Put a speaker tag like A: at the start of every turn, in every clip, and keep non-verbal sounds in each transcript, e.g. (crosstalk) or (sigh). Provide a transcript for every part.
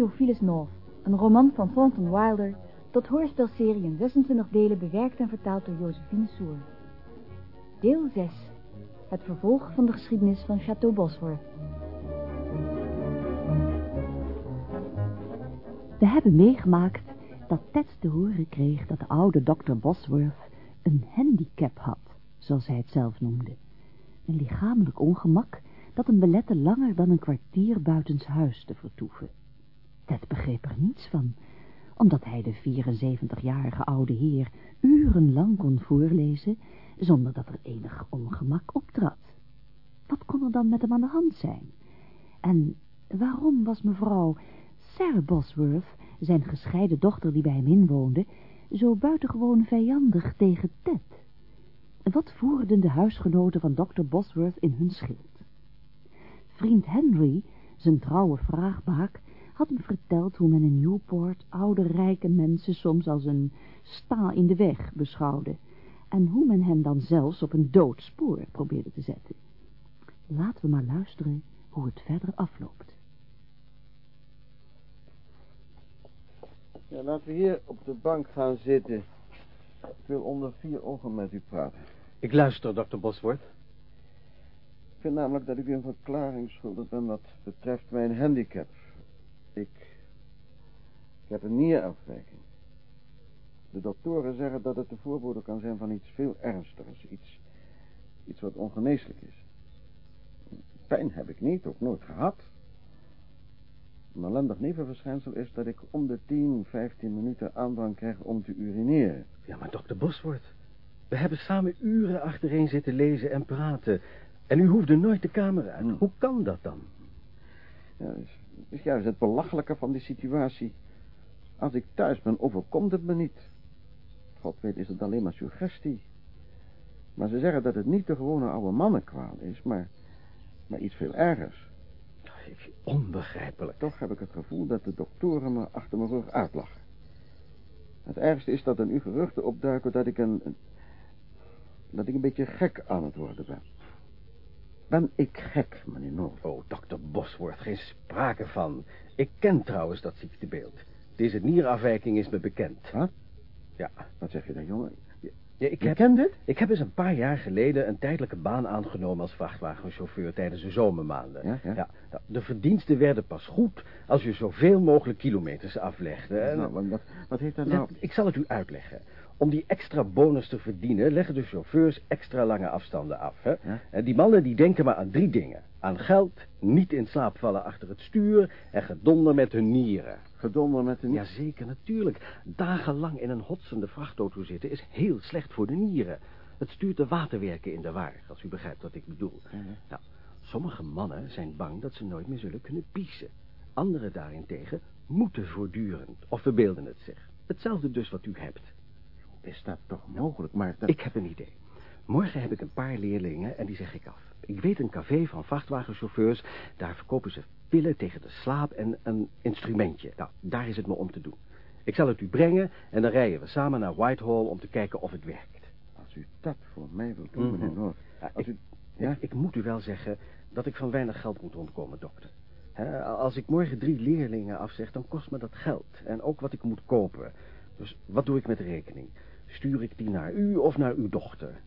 A: Theophilus North, een roman van Thornton Wilder, tot hoorspelserie in 26 delen bewerkt en vertaald door Josephine Soer. Deel 6. Het vervolg van de geschiedenis van Chateau Bosworth.
B: We hebben meegemaakt dat Ted te horen kreeg dat de oude dokter Bosworth een handicap had, zoals hij het zelf noemde. Een lichamelijk ongemak dat hem belette langer dan een kwartier buitenshuis te vertoeven. Ted begreep er niets van, omdat hij de 74-jarige oude heer urenlang kon voorlezen, zonder dat er enig ongemak optrad. Wat kon er dan met hem aan de hand zijn? En waarom was mevrouw Sarah Bosworth, zijn gescheiden dochter die bij hem inwoonde, zo buitengewoon vijandig tegen Ted? Wat voerden de huisgenoten van dokter Bosworth in hun schild? Vriend Henry, zijn trouwe vraagbaak, had hem verteld hoe men in Newport oude rijke mensen soms als een sta in de weg beschouwde en hoe men hen dan zelfs op een doodspoor probeerde te zetten. Laten we maar luisteren hoe het verder afloopt.
C: Ja, laten we hier op de bank gaan zitten. Ik wil onder vier ogen met u praten.
D: Ik luister, dokter Bosworth.
C: Ik vind namelijk dat ik u een verklaring schuldig ben wat betreft mijn handicap. Ik, ik heb een nierafwijking. De doktoren zeggen dat het de voorbode kan zijn van iets veel ernstigers. Iets, iets wat ongeneeslijk is. Pijn heb ik niet, ook nooit gehad. Een ellendig nevenverschijnsel is dat ik om de 10, 15 minuten aandrang krijg om te urineren.
D: Ja, maar dokter Bosworth, we hebben samen uren achtereen zitten lezen en praten. En u hoefde nooit de kamer uit.
C: Hm.
D: Hoe kan dat dan?
C: Ja, dat is, dat is juist het belachelijke van die situatie. Als ik thuis ben, overkomt het me niet. God weet is het alleen maar suggestie. Maar ze zeggen dat het niet de gewone oude mannenkwaal is, maar, maar iets veel ergers.
D: Onbegrijpelijk.
C: Toch heb ik het gevoel dat de doktoren me achter mijn rug uitlachen. Het ergste is dat er nu geruchten opduiken dat ik een, een- dat ik een beetje gek aan het worden ben. Ben ik gek, meneer Noord?
D: Oh, dokter Bosworth, geen sprake van. Ik ken trouwens dat ziektebeeld. Deze nierafwijking is me bekend.
C: Wat?
D: Ja.
C: Wat zeg je dan, jongen?
D: ja ik heb,
C: kent dit?
D: Ik heb eens een paar jaar geleden een tijdelijke baan aangenomen als vrachtwagenchauffeur tijdens de zomermaanden.
C: Ja, ja.
D: nou, de verdiensten werden pas goed als je zoveel mogelijk kilometers aflegde. En-
C: Nou, wat, wat, heeft dat nou...
D: Ik zal het u uitleggen. Om die extra bonus te verdienen leggen de chauffeurs extra lange afstanden af. Hè?
C: Ja.
D: En die mannen die denken maar aan drie dingen. Aan geld, niet in slaap vallen achter het stuur en gedonder met hun nieren.
C: Gedonder met de...
D: Jazeker, natuurlijk. Dagenlang in een hotsende vrachtauto zitten is heel slecht voor de nieren. Het stuurt de waterwerken in de war, als u begrijpt wat ik bedoel.
C: Ja, ja.
D: Nou, sommige mannen zijn bang dat ze nooit meer zullen kunnen piezen. Anderen daarentegen moeten voortdurend, of verbeelden het zich. Hetzelfde dus wat u hebt.
C: Is dat toch mogelijk? Maar dat...
D: Ik heb een idee. Morgen heb ik een paar leerlingen en die zeg ik af. Ik weet een café van vrachtwagenchauffeurs. Daar verkopen ze pillen tegen de slaap en een instrumentje. Nou, daar is het me om te doen. Ik zal het u brengen en dan rijden we samen naar Whitehall om te kijken of het werkt.
C: Als u dat voor mij wilt doen,
D: Mhm.
C: meneer Noord. Als
D: ik,
C: u... Ja?
D: ik, ik moet u wel zeggen dat ik van weinig geld moet ontkomen, dokter. Als ik morgen drie leerlingen afzeg, dan kost me dat geld. En ook wat ik moet kopen. Dus wat doe ik met de rekening? Stuur ik die naar u of naar uw dochter?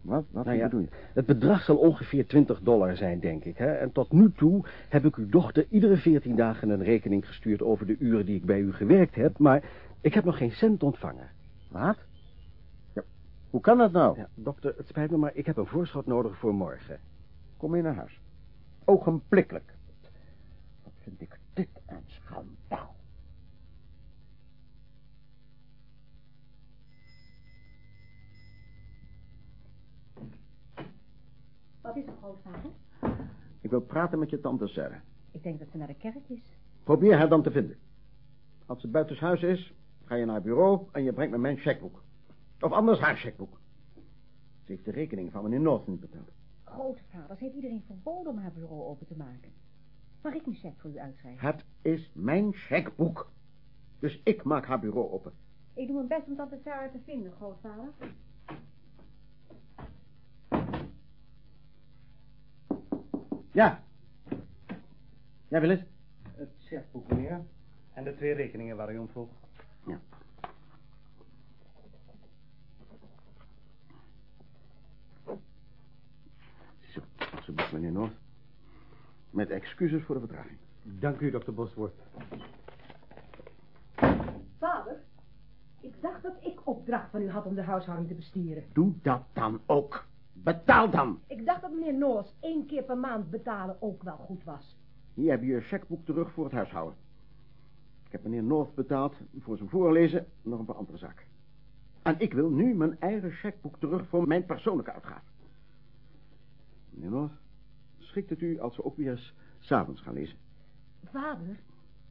C: Wat? Wat
D: Nou ja,
C: je?
D: Het bedrag zal ongeveer 20 dollar zijn, denk ik. Hè? En tot nu toe heb ik uw dochter iedere 14 dagen een rekening gestuurd over de uren die ik bij u gewerkt heb, maar ik heb nog geen cent ontvangen.
C: Wat? Ja. Hoe kan dat nou?
D: Ja, dokter, het spijt me, maar ik heb een voorschot nodig voor morgen.
C: Kom mee naar huis. Ogenblikkelijk. Wat vind ik dit een schandaal.
B: Wat is er, grootvader?
C: Ik wil praten met je tante Sarah.
B: Ik denk dat ze naar de kerk is.
C: Probeer haar dan te vinden. Als ze buitenshuis is, ga je naar het bureau en je brengt me mijn checkboek. Of anders haar checkboek. Ze heeft de rekening van meneer North niet betaald.
B: Grootvader, ze heeft iedereen verboden om haar bureau open te maken. Mag ik mijn cheque voor u uitschrijven?
C: Het is mijn checkboek. Dus ik maak haar bureau open.
B: Ik doe mijn best om tante Sarah te vinden, grootvader.
C: Ja. Ja, Willis?
E: Het checkboek, meneer. En de twee rekeningen waar u om vroeg.
C: Ja. Zo, alsjeblieft, meneer Noord. Met excuses voor de vertraging.
E: Dank u, dokter Bosworth.
F: Vader, ik dacht dat ik opdracht van u had om de huishouding te bestieren.
C: Doe dat dan ook. Betaal dan.
F: Ik dacht dat meneer Noors één keer per maand betalen ook wel goed was.
C: Hier heb je je checkboek terug voor het huishouden. Ik heb meneer North betaald voor zijn voorlezen en nog een paar andere zaken. En ik wil nu mijn eigen checkboek terug voor mijn persoonlijke uitgaven. Meneer North, schikt het u als we ook weer eens s'avonds gaan lezen?
F: Vader,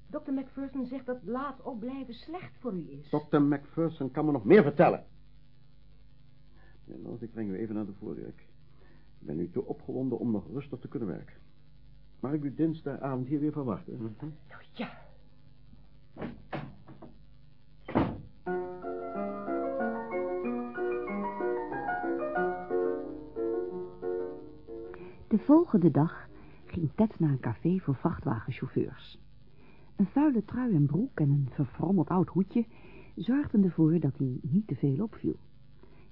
F: dokter Macpherson zegt dat laat opblijven slecht voor u is.
C: Dr. Macpherson kan me nog meer vertellen. North, ik breng u even naar de voordeur. Ik ben nu te opgewonden om nog rustig te kunnen werken. Mag ik u dinsdagavond hier weer verwachten?
F: Nou ja,
B: De volgende dag ging Ted naar een café voor vrachtwagenchauffeurs. Een vuile trui en broek en een verfrommeld oud hoedje zorgden ervoor dat hij niet te veel opviel.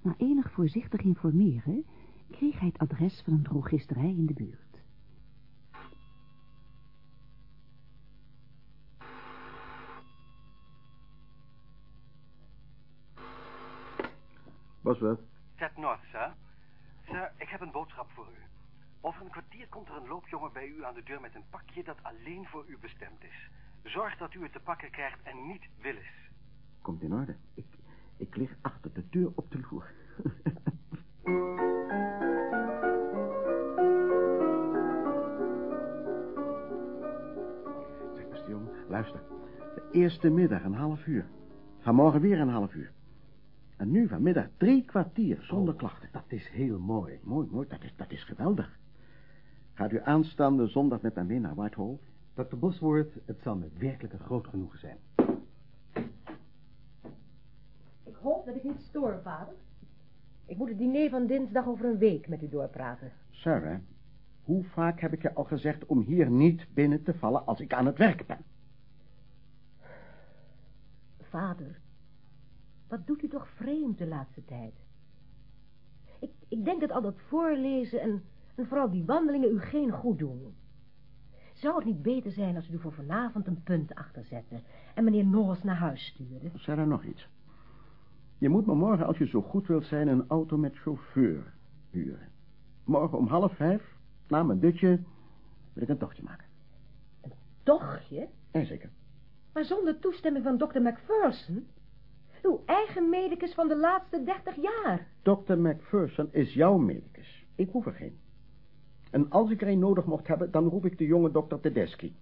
B: Na enig voorzichtig informeren kreeg hij het adres van een drogisterij in de buurt.
C: Bosworth,
D: Ted North, sir. Sir, ik heb een boodschap voor u. Over een kwartier komt er een loopjongen bij u aan de deur met een pakje dat alleen voor u bestemd is. Zorg dat u het te pakken krijgt en niet Willis.
C: komt in orde. Ik, ik lig achter de deur op de vloer. (laughs) zeg, beste jongen, luister. De eerste middag een half uur. Vanmorgen weer een half uur. En nu vanmiddag drie kwartier zonder klachten.
E: Dat is heel mooi.
C: Mooi, mooi, dat is, dat is geweldig. Gaat u aanstaande zondag met mij mee naar Whitehall?
E: Dr. Bosworth, het zal me werkelijk een groot genoegen zijn.
F: Hoop dat ik niet stoor, vader. Ik moet het diner van dinsdag over een week met u doorpraten.
C: Sarah, hoe vaak heb ik je al gezegd om hier niet binnen te vallen als ik aan het werk ben?
F: Vader, wat doet u toch vreemd de laatste tijd? Ik, ik denk dat al dat voorlezen en, en vooral die wandelingen u geen goed doen. Zou het niet beter zijn als u voor vanavond een punt achter zette en meneer Norris naar huis stuurde?
C: Sarah, nog iets. Je moet me morgen, als je zo goed wilt zijn, een auto met chauffeur huren. Morgen om half vijf, na mijn dutje, wil ik een tochtje maken.
F: Tochtje?
C: Jazeker.
F: Maar zonder toestemming van dokter Macpherson? Uw eigen medicus van de laatste dertig jaar.
C: Dr. Macpherson is jouw medicus. Ik hoef er geen. En als ik er een nodig mocht hebben, dan roep ik de jonge dokter Tedeschi.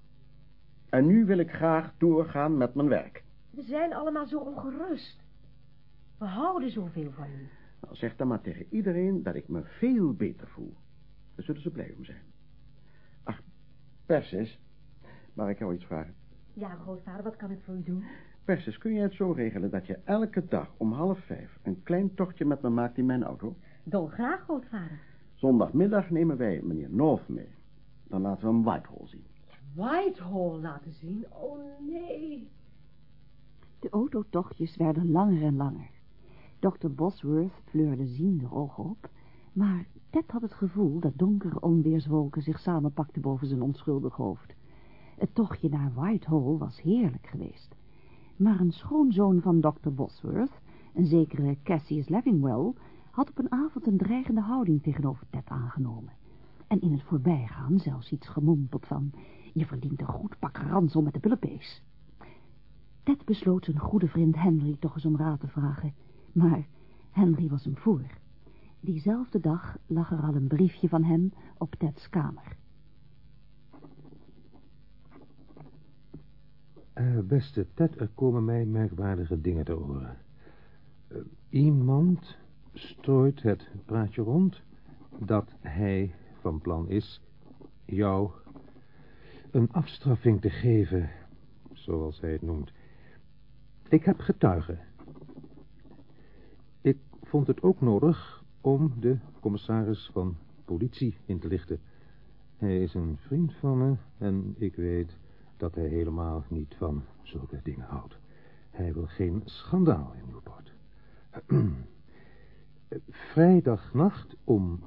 C: En nu wil ik graag doorgaan met mijn werk.
F: We zijn allemaal zo ongerust. We houden zoveel van u.
C: Nou, zeg dan maar tegen iedereen dat ik me veel beter voel. Daar zullen ze blij om zijn. Ach, Persis, mag ik jou iets vragen?
F: Ja, grootvader, wat kan ik voor u doen?
C: Persis, kun je het zo regelen dat je elke dag om half vijf een klein tochtje met me maakt in mijn auto?
F: Dolgraag, grootvader.
C: Zondagmiddag nemen wij meneer North mee. Dan laten we hem Whitehall zien.
F: Whitehall laten zien? Oh, nee.
B: De autotochtjes werden langer en langer. Dr. Bosworth fleurde ziende ogen op, maar Ted had het gevoel dat donkere onweerswolken zich samenpakten boven zijn onschuldig hoofd. Het tochtje naar Whitehall was heerlijk geweest. Maar een schoonzoon van Dr. Bosworth, een zekere Cassius Levingwell, had op een avond een dreigende houding tegenover Ted aangenomen. En in het voorbijgaan zelfs iets gemompeld van, je verdient een goed pak ransel met de bullepees. Ted besloot zijn goede vriend Henry toch eens om raad te vragen, maar Henry was hem voor. Diezelfde dag lag er al een briefje van hem op Teds kamer.
G: Eh, beste Ted, er komen mij merkwaardige dingen te oren. Eh, iemand strooit het praatje rond dat hij van plan is jou een afstraffing te geven, zoals hij het noemt. Ik heb getuigen. Vond het ook nodig om de commissaris van politie in te lichten. Hij is een vriend van me en ik weet dat hij helemaal niet van zulke dingen houdt. Hij wil geen schandaal in Newport. (clears throat) Vrijdagnacht om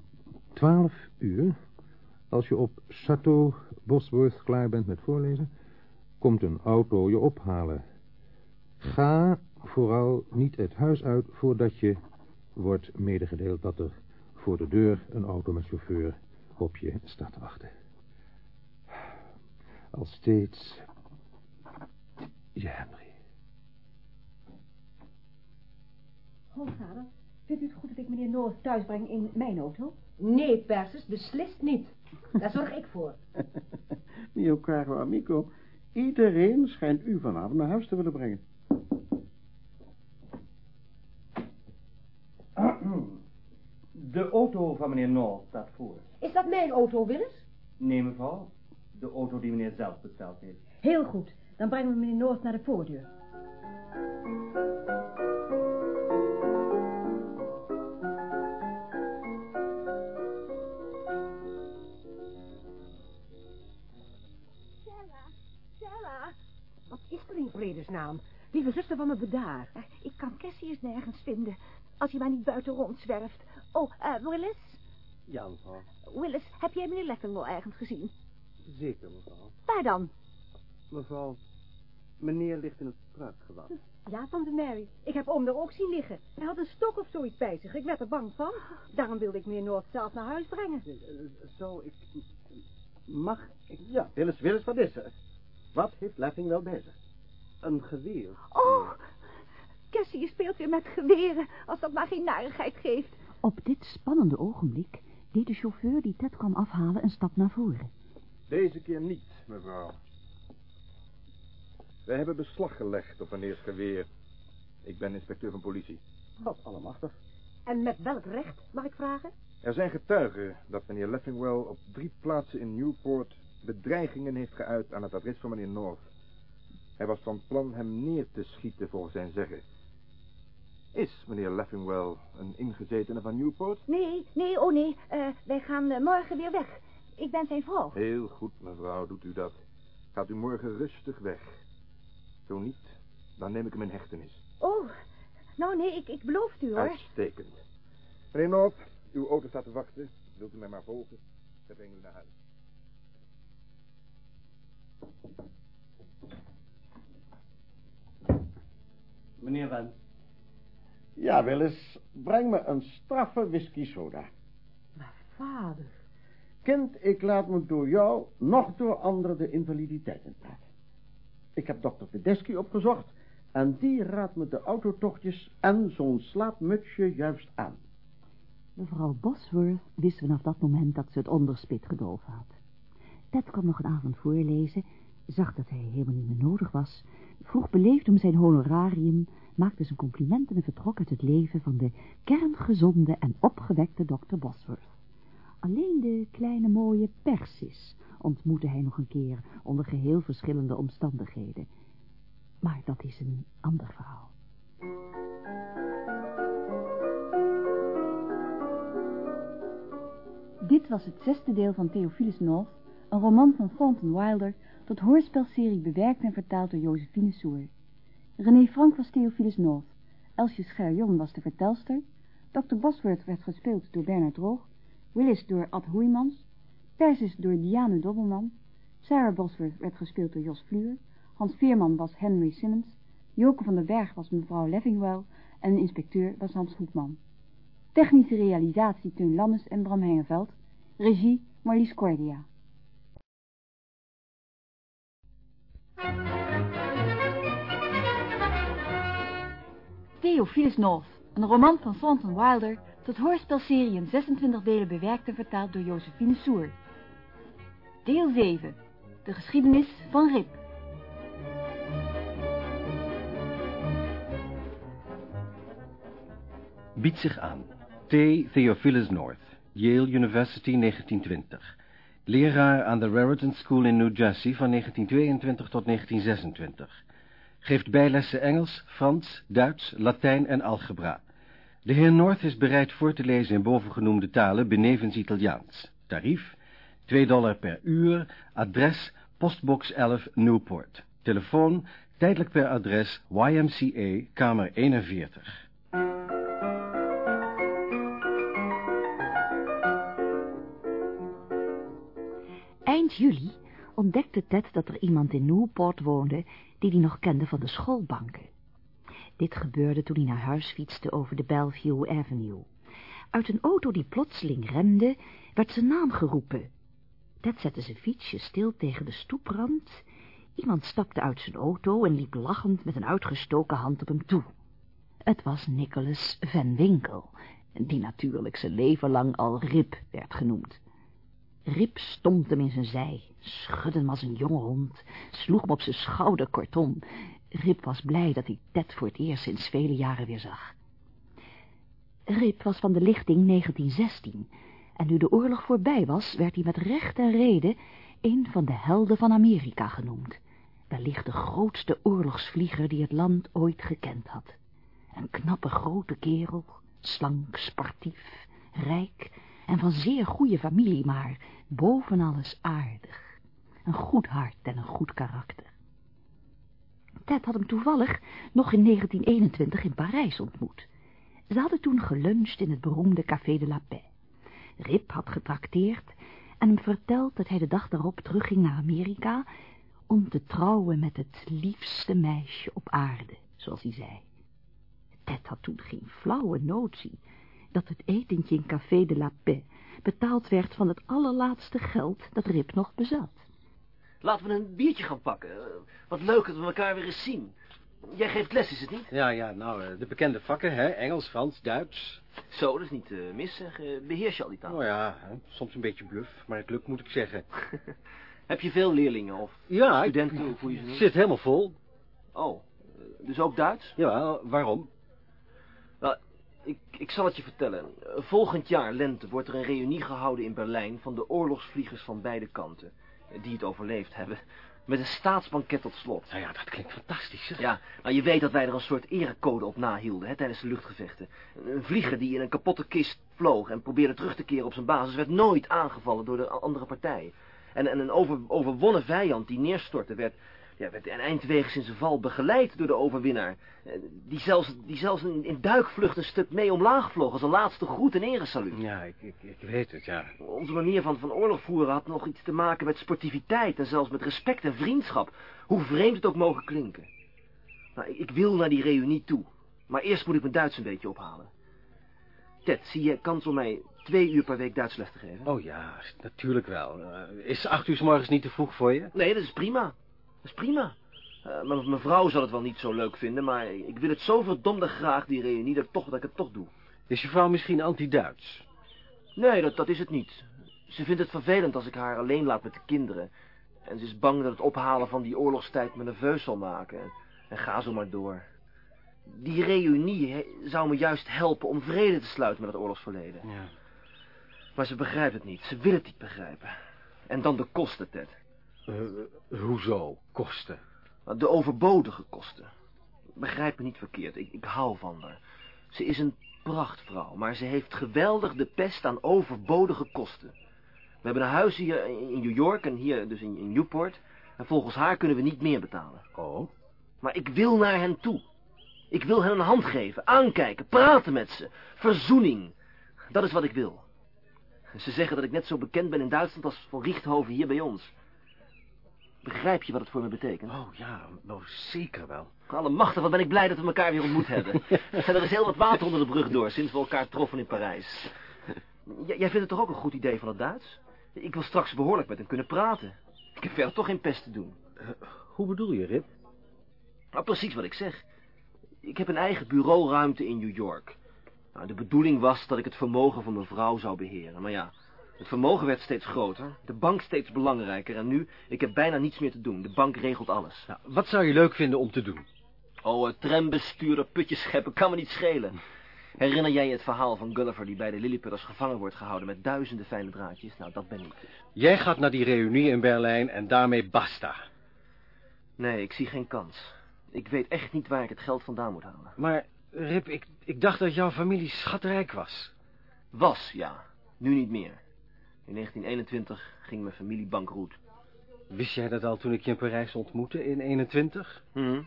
G: twaalf uur, als je op Chateau Bosworth klaar bent met voorlezen, komt een auto je ophalen. Ga vooral niet het huis uit voordat je wordt medegedeeld dat er voor de deur een auto met chauffeur op je staat te wachten. Als steeds je Henry.
H: Oh, vader, vindt u het goed dat ik meneer North thuis breng in mijn auto?
F: Nee, Persis, beslist niet. Daar zorg ik voor. (laughs)
C: Mio caro amico, iedereen schijnt u vanavond naar huis te willen brengen.
E: De auto van meneer North staat voor.
F: Is dat mijn auto, Willis?
E: Nee, mevrouw. De auto die meneer zelf besteld heeft.
H: Heel goed, dan brengen we meneer North naar de voordeur.
F: Sarah, Sarah. Wat is er in vredesnaam? Lieve zuster van me bedaar.
B: Ik kan Cassius nergens vinden, als hij maar niet buiten rondzwerft. Oh, eh, Willis?
D: Ja, mevrouw.
B: Willis, heb jij meneer Leffingwell ergens gezien?
D: Zeker, mevrouw.
B: Waar dan?
D: Mevrouw, meneer ligt in het struikgewas.
H: Ja, tante Mary. Ik heb oom er ook zien liggen. Hij had een stok of zoiets bij zich. Ik werd er bang van. Daarom wilde ik meneer North zelf naar huis brengen.
C: Zo, ik... Mag ik... Ja, Willis, Willis, wat is er? Wat heeft Lapping wel bij zich?
D: Een geweer.
B: Oh, Cassius speelt weer met geweren, als dat maar geen narigheid geeft. Op dit spannende ogenblik deed de chauffeur die Ted kwam afhalen een stap naar voren.
I: Deze keer niet, mevrouw. Wij hebben beslag gelegd op meneers geweer. Ik ben inspecteur van politie.
C: Wat allemachtig.
F: En met welk recht, mag ik vragen?
I: Er zijn getuigen dat meneer Leffingwell op drie plaatsen in Newport bedreigingen heeft geuit aan het adres van meneer North. Hij was van plan hem neer te schieten volgens zijn zeggen. Is meneer Leffingwell een ingezetene van Newport?
B: Nee, nee, oh nee, eh, wij gaan eh, morgen weer weg. Ik ben zijn vrouw.
I: Heel goed, mevrouw, doet u dat. Gaat u morgen rustig weg. Zo niet, dan neem ik hem in hechtenis.
B: Oh, nou nee, ik, ik beloof het u hoor.
I: Uitstekend. Meneer North, uw auto staat te wachten. Wilt u mij maar volgen? Dan brengen u naar huis.
E: Meneer Wens.
C: Ja, Willis, breng me een straffe whisky soda.
F: Maar vader.
C: Kind, ik laat me door jou nog door anderen de invaliditeit inpraten. Ik heb dokter Tedeschi opgezocht en die raadt me de autotochtjes en zo'n slaapmutsje juist aan.
B: Mevrouw Bosworth wist vanaf dat moment dat ze het onderspit gedolven had. Ted kwam nog een avond voorlezen, zag dat hij helemaal niet meer nodig was, vroeg beleefd om zijn honorarium, maakte zijn complimenten en vertrok uit het leven van de kerngezonde en opgewekte dokter Bosworth. Alleen de kleine mooie Persis ontmoette hij nog een keer onder geheel verschillende omstandigheden. Maar dat is een ander verhaal. Dit was het zesde deel van Theophilus North, een roman van Thornton Wilder, tot hoorspelserie bewerkt en vertaald door Josephine Soer. René Frank was Theophilus North, Elsje Scherjon was de vertelster, Dr. Bosworth werd gespeeld door Bernard Roog, Willis door Ad Hoeimans, Persis door Diane Dobbelman, Sarah Bosworth werd gespeeld door Jos Vluur, Hans Veerman was Henry Simmons, Joke van der Berg was mevrouw Leffingwell en de inspecteur was Hans Hoekman. Technische realisatie Teun Lammes en Bram Hengeveld, regie Marlies Cordia. Theophilus North, een roman van Thornton Wilder, tot hoorspelserie in 26 delen bewerkt en vertaald door Josephine Soer. Deel 7, de geschiedenis van Rip.
D: Biedt zich aan. T. Theophilus North, Yale University 1920. Leraar aan de Raritan School in New Jersey van 1922 tot 1926. Geeft bijlessen Engels, Frans, Duits, Latijn en algebra. De heer North is bereid voor te lezen in bovengenoemde talen benevens Italiaans. Tarief 2 dollar per uur, adres postbox 11 Newport. Telefoon tijdelijk per adres YMCA, kamer 41.
B: Eind juli ontdekte Ted dat er iemand in Newport woonde die hij nog kende van de schoolbanken. Dit gebeurde toen hij naar huis fietste over de Bellevue Avenue. Uit een auto die plotseling remde, werd zijn naam geroepen. Ted zette zijn fietsje stil tegen de stoeprand. Iemand stapte uit zijn auto en liep lachend met een uitgestoken hand op hem toe. Het was Nicholas Van Winkel, die natuurlijk zijn leven lang al Rip werd genoemd. Rip stond hem in zijn zij, schudde hem als een jonge hond, sloeg hem op zijn schouder kortom. Rip was blij dat hij Ted voor het eerst sinds vele jaren weer zag. Rip was van de lichting 1916, en nu de oorlog voorbij was, werd hij met recht en reden een van de helden van Amerika genoemd. Wellicht de grootste oorlogsvlieger die het land ooit gekend had. Een knappe grote kerel, slank, sportief, rijk en van zeer goede familie, maar boven alles aardig. Een goed hart en een goed karakter. Ted had hem toevallig nog in 1921 in Parijs ontmoet. Ze hadden toen geluncht in het beroemde Café de la Paix. Rip had getrakteerd en hem verteld dat hij de dag daarop terugging naar Amerika om te trouwen met het liefste meisje op aarde, zoals hij zei. Ted had toen geen flauwe notie dat het etentje in Café de la Paix betaald werd van het allerlaatste geld dat Rip nog bezat.
J: Laten we een biertje gaan pakken. Eh, Wat leuk dat we elkaar weer eens zien. Jij geeft les, is het niet?
D: Ja, ja, nou, eh, de bekende vakken, hè? Engels, Frans, Duits.
J: Zo, dat is niet uh, mis, zeg. Eh, Beheers je al die taal?
D: Nou ja, hè, soms een beetje bluff, maar het lukt, moet ik zeggen. (laughs)
J: Heb je veel leerlingen of
D: Ja, ik-
J: studenten, of hoe je ze noemt?
D: Zit helemaal vol.
J: Oh, eh, dus ook Duits?
D: Ja, waarom?
J: Ik, ik zal het je vertellen. Volgend jaar, lente, wordt er een reunie gehouden in Berlijn... van de oorlogsvliegers van beide kanten. Die het overleefd hebben. Met een staatsbanket tot slot.
D: Nou ja, dat klinkt fantastisch, zeg.
J: Ja, nou je weet dat wij er een soort erecode op nahielden hè, tijdens de luchtgevechten. Een vlieger die in een kapotte kist vloog en probeerde terug te keren op zijn basis... werd nooit aangevallen door de andere partij. En, en een over, overwonnen vijand die neerstortte werd... Ja, werd en eindwegens in zijn val begeleid door de overwinnaar. Eh, Die zelfs, die zelfs in, in duikvlucht een stuk mee omlaag vloog... als een laatste groet en eresaluut.
D: Ja, ik, ik, ik weet het, ja.
J: Onze manier van, van oorlog voeren had nog iets te maken met sportiviteit... en zelfs met respect en vriendschap. Hoe vreemd het ook mogen klinken. Nou, ik, ik wil naar die reunie toe. Maar eerst moet ik mijn Duits een beetje ophalen. Ted, zie je kans om mij twee uur per week Duits les te geven?
D: Oh ja, natuurlijk wel. Eh, is acht uur 's morgens niet te vroeg voor je?
J: Nee, dat is prima. Dat is prima. Eh, maar mijn vrouw zal het wel niet zo leuk vinden... maar ik wil het zo verdomde graag, die reunie, dat, ik toch, dat ik het toch doe.
D: Is je vrouw misschien anti-Duits?
J: Nee, dat, dat is het niet. Ze vindt het vervelend als ik haar alleen laat met de kinderen. En ze is bang dat het ophalen van die oorlogstijd me nerveus zal maken. En ga zo maar door. Die reunie zou me juist helpen om vrede te sluiten met het oorlogsverleden.
D: Ja.
J: Maar ze begrijpt het niet. Ze wil het niet begrijpen. En dan de kosten, Ted.
D: Eh, hoezo? Kosten?
J: De overbodige kosten. Begrijp me niet verkeerd. Ik, ik hou van haar. Ze is een prachtvrouw, maar ze heeft geweldig de pest aan overbodige kosten. We hebben een huis hier in New York en hier dus in, in Newport. En volgens haar kunnen we niet meer betalen.
D: Oh?
J: Maar ik wil naar hen toe. Ik wil hen een hand geven, aankijken, praten met ze. Verzoening. Dat is wat ik wil. Ze zeggen dat ik net zo bekend ben in Duitsland als Van Richthoven hier bij ons. Begrijp je wat het voor me betekent?
D: Oh ja, nou zeker wel.
J: Allemachtig, wat ben ik blij dat we elkaar weer ontmoet hebben. En (laughs) er is heel wat water onder de brug door sinds we elkaar troffen in Parijs. (laughs) J- jij vindt het toch ook een goed idee van het Duits? Ik wil straks behoorlijk met hem kunnen praten. Ik heb verder toch geen pest te doen.
D: Eh, hoe bedoel je, Rip?
J: Nou, precies wat ik zeg. Ik heb een eigen bureauruimte in New York. Nou, de bedoeling was dat ik het vermogen van mijn vrouw zou beheren. Maar ja, het vermogen werd steeds groter, de bank steeds belangrijker... en nu, ik heb bijna niets meer te doen. De bank regelt alles.
D: Nou, wat zou je leuk vinden om te doen?
J: Oh, het trambestuurder, putjes scheppen, kan me niet schelen. Herinner jij je het verhaal van Gulliver die bij de Lilliputters gevangen wordt gehouden met duizenden fijne draadjes? Nou, dat ben ik.
D: Jij gaat naar die reunie in Berlijn en daarmee basta.
J: Nee, ik zie geen kans. Ik weet echt niet waar ik het geld vandaan moet halen.
D: Maar, Rip, ik, ik dacht dat jouw familie schatrijk was.
J: Was, ja. Nu niet meer. In 1921 ging mijn familie bankroet.
D: Wist jij dat al toen ik je in Parijs ontmoette in 21?
J: Hm.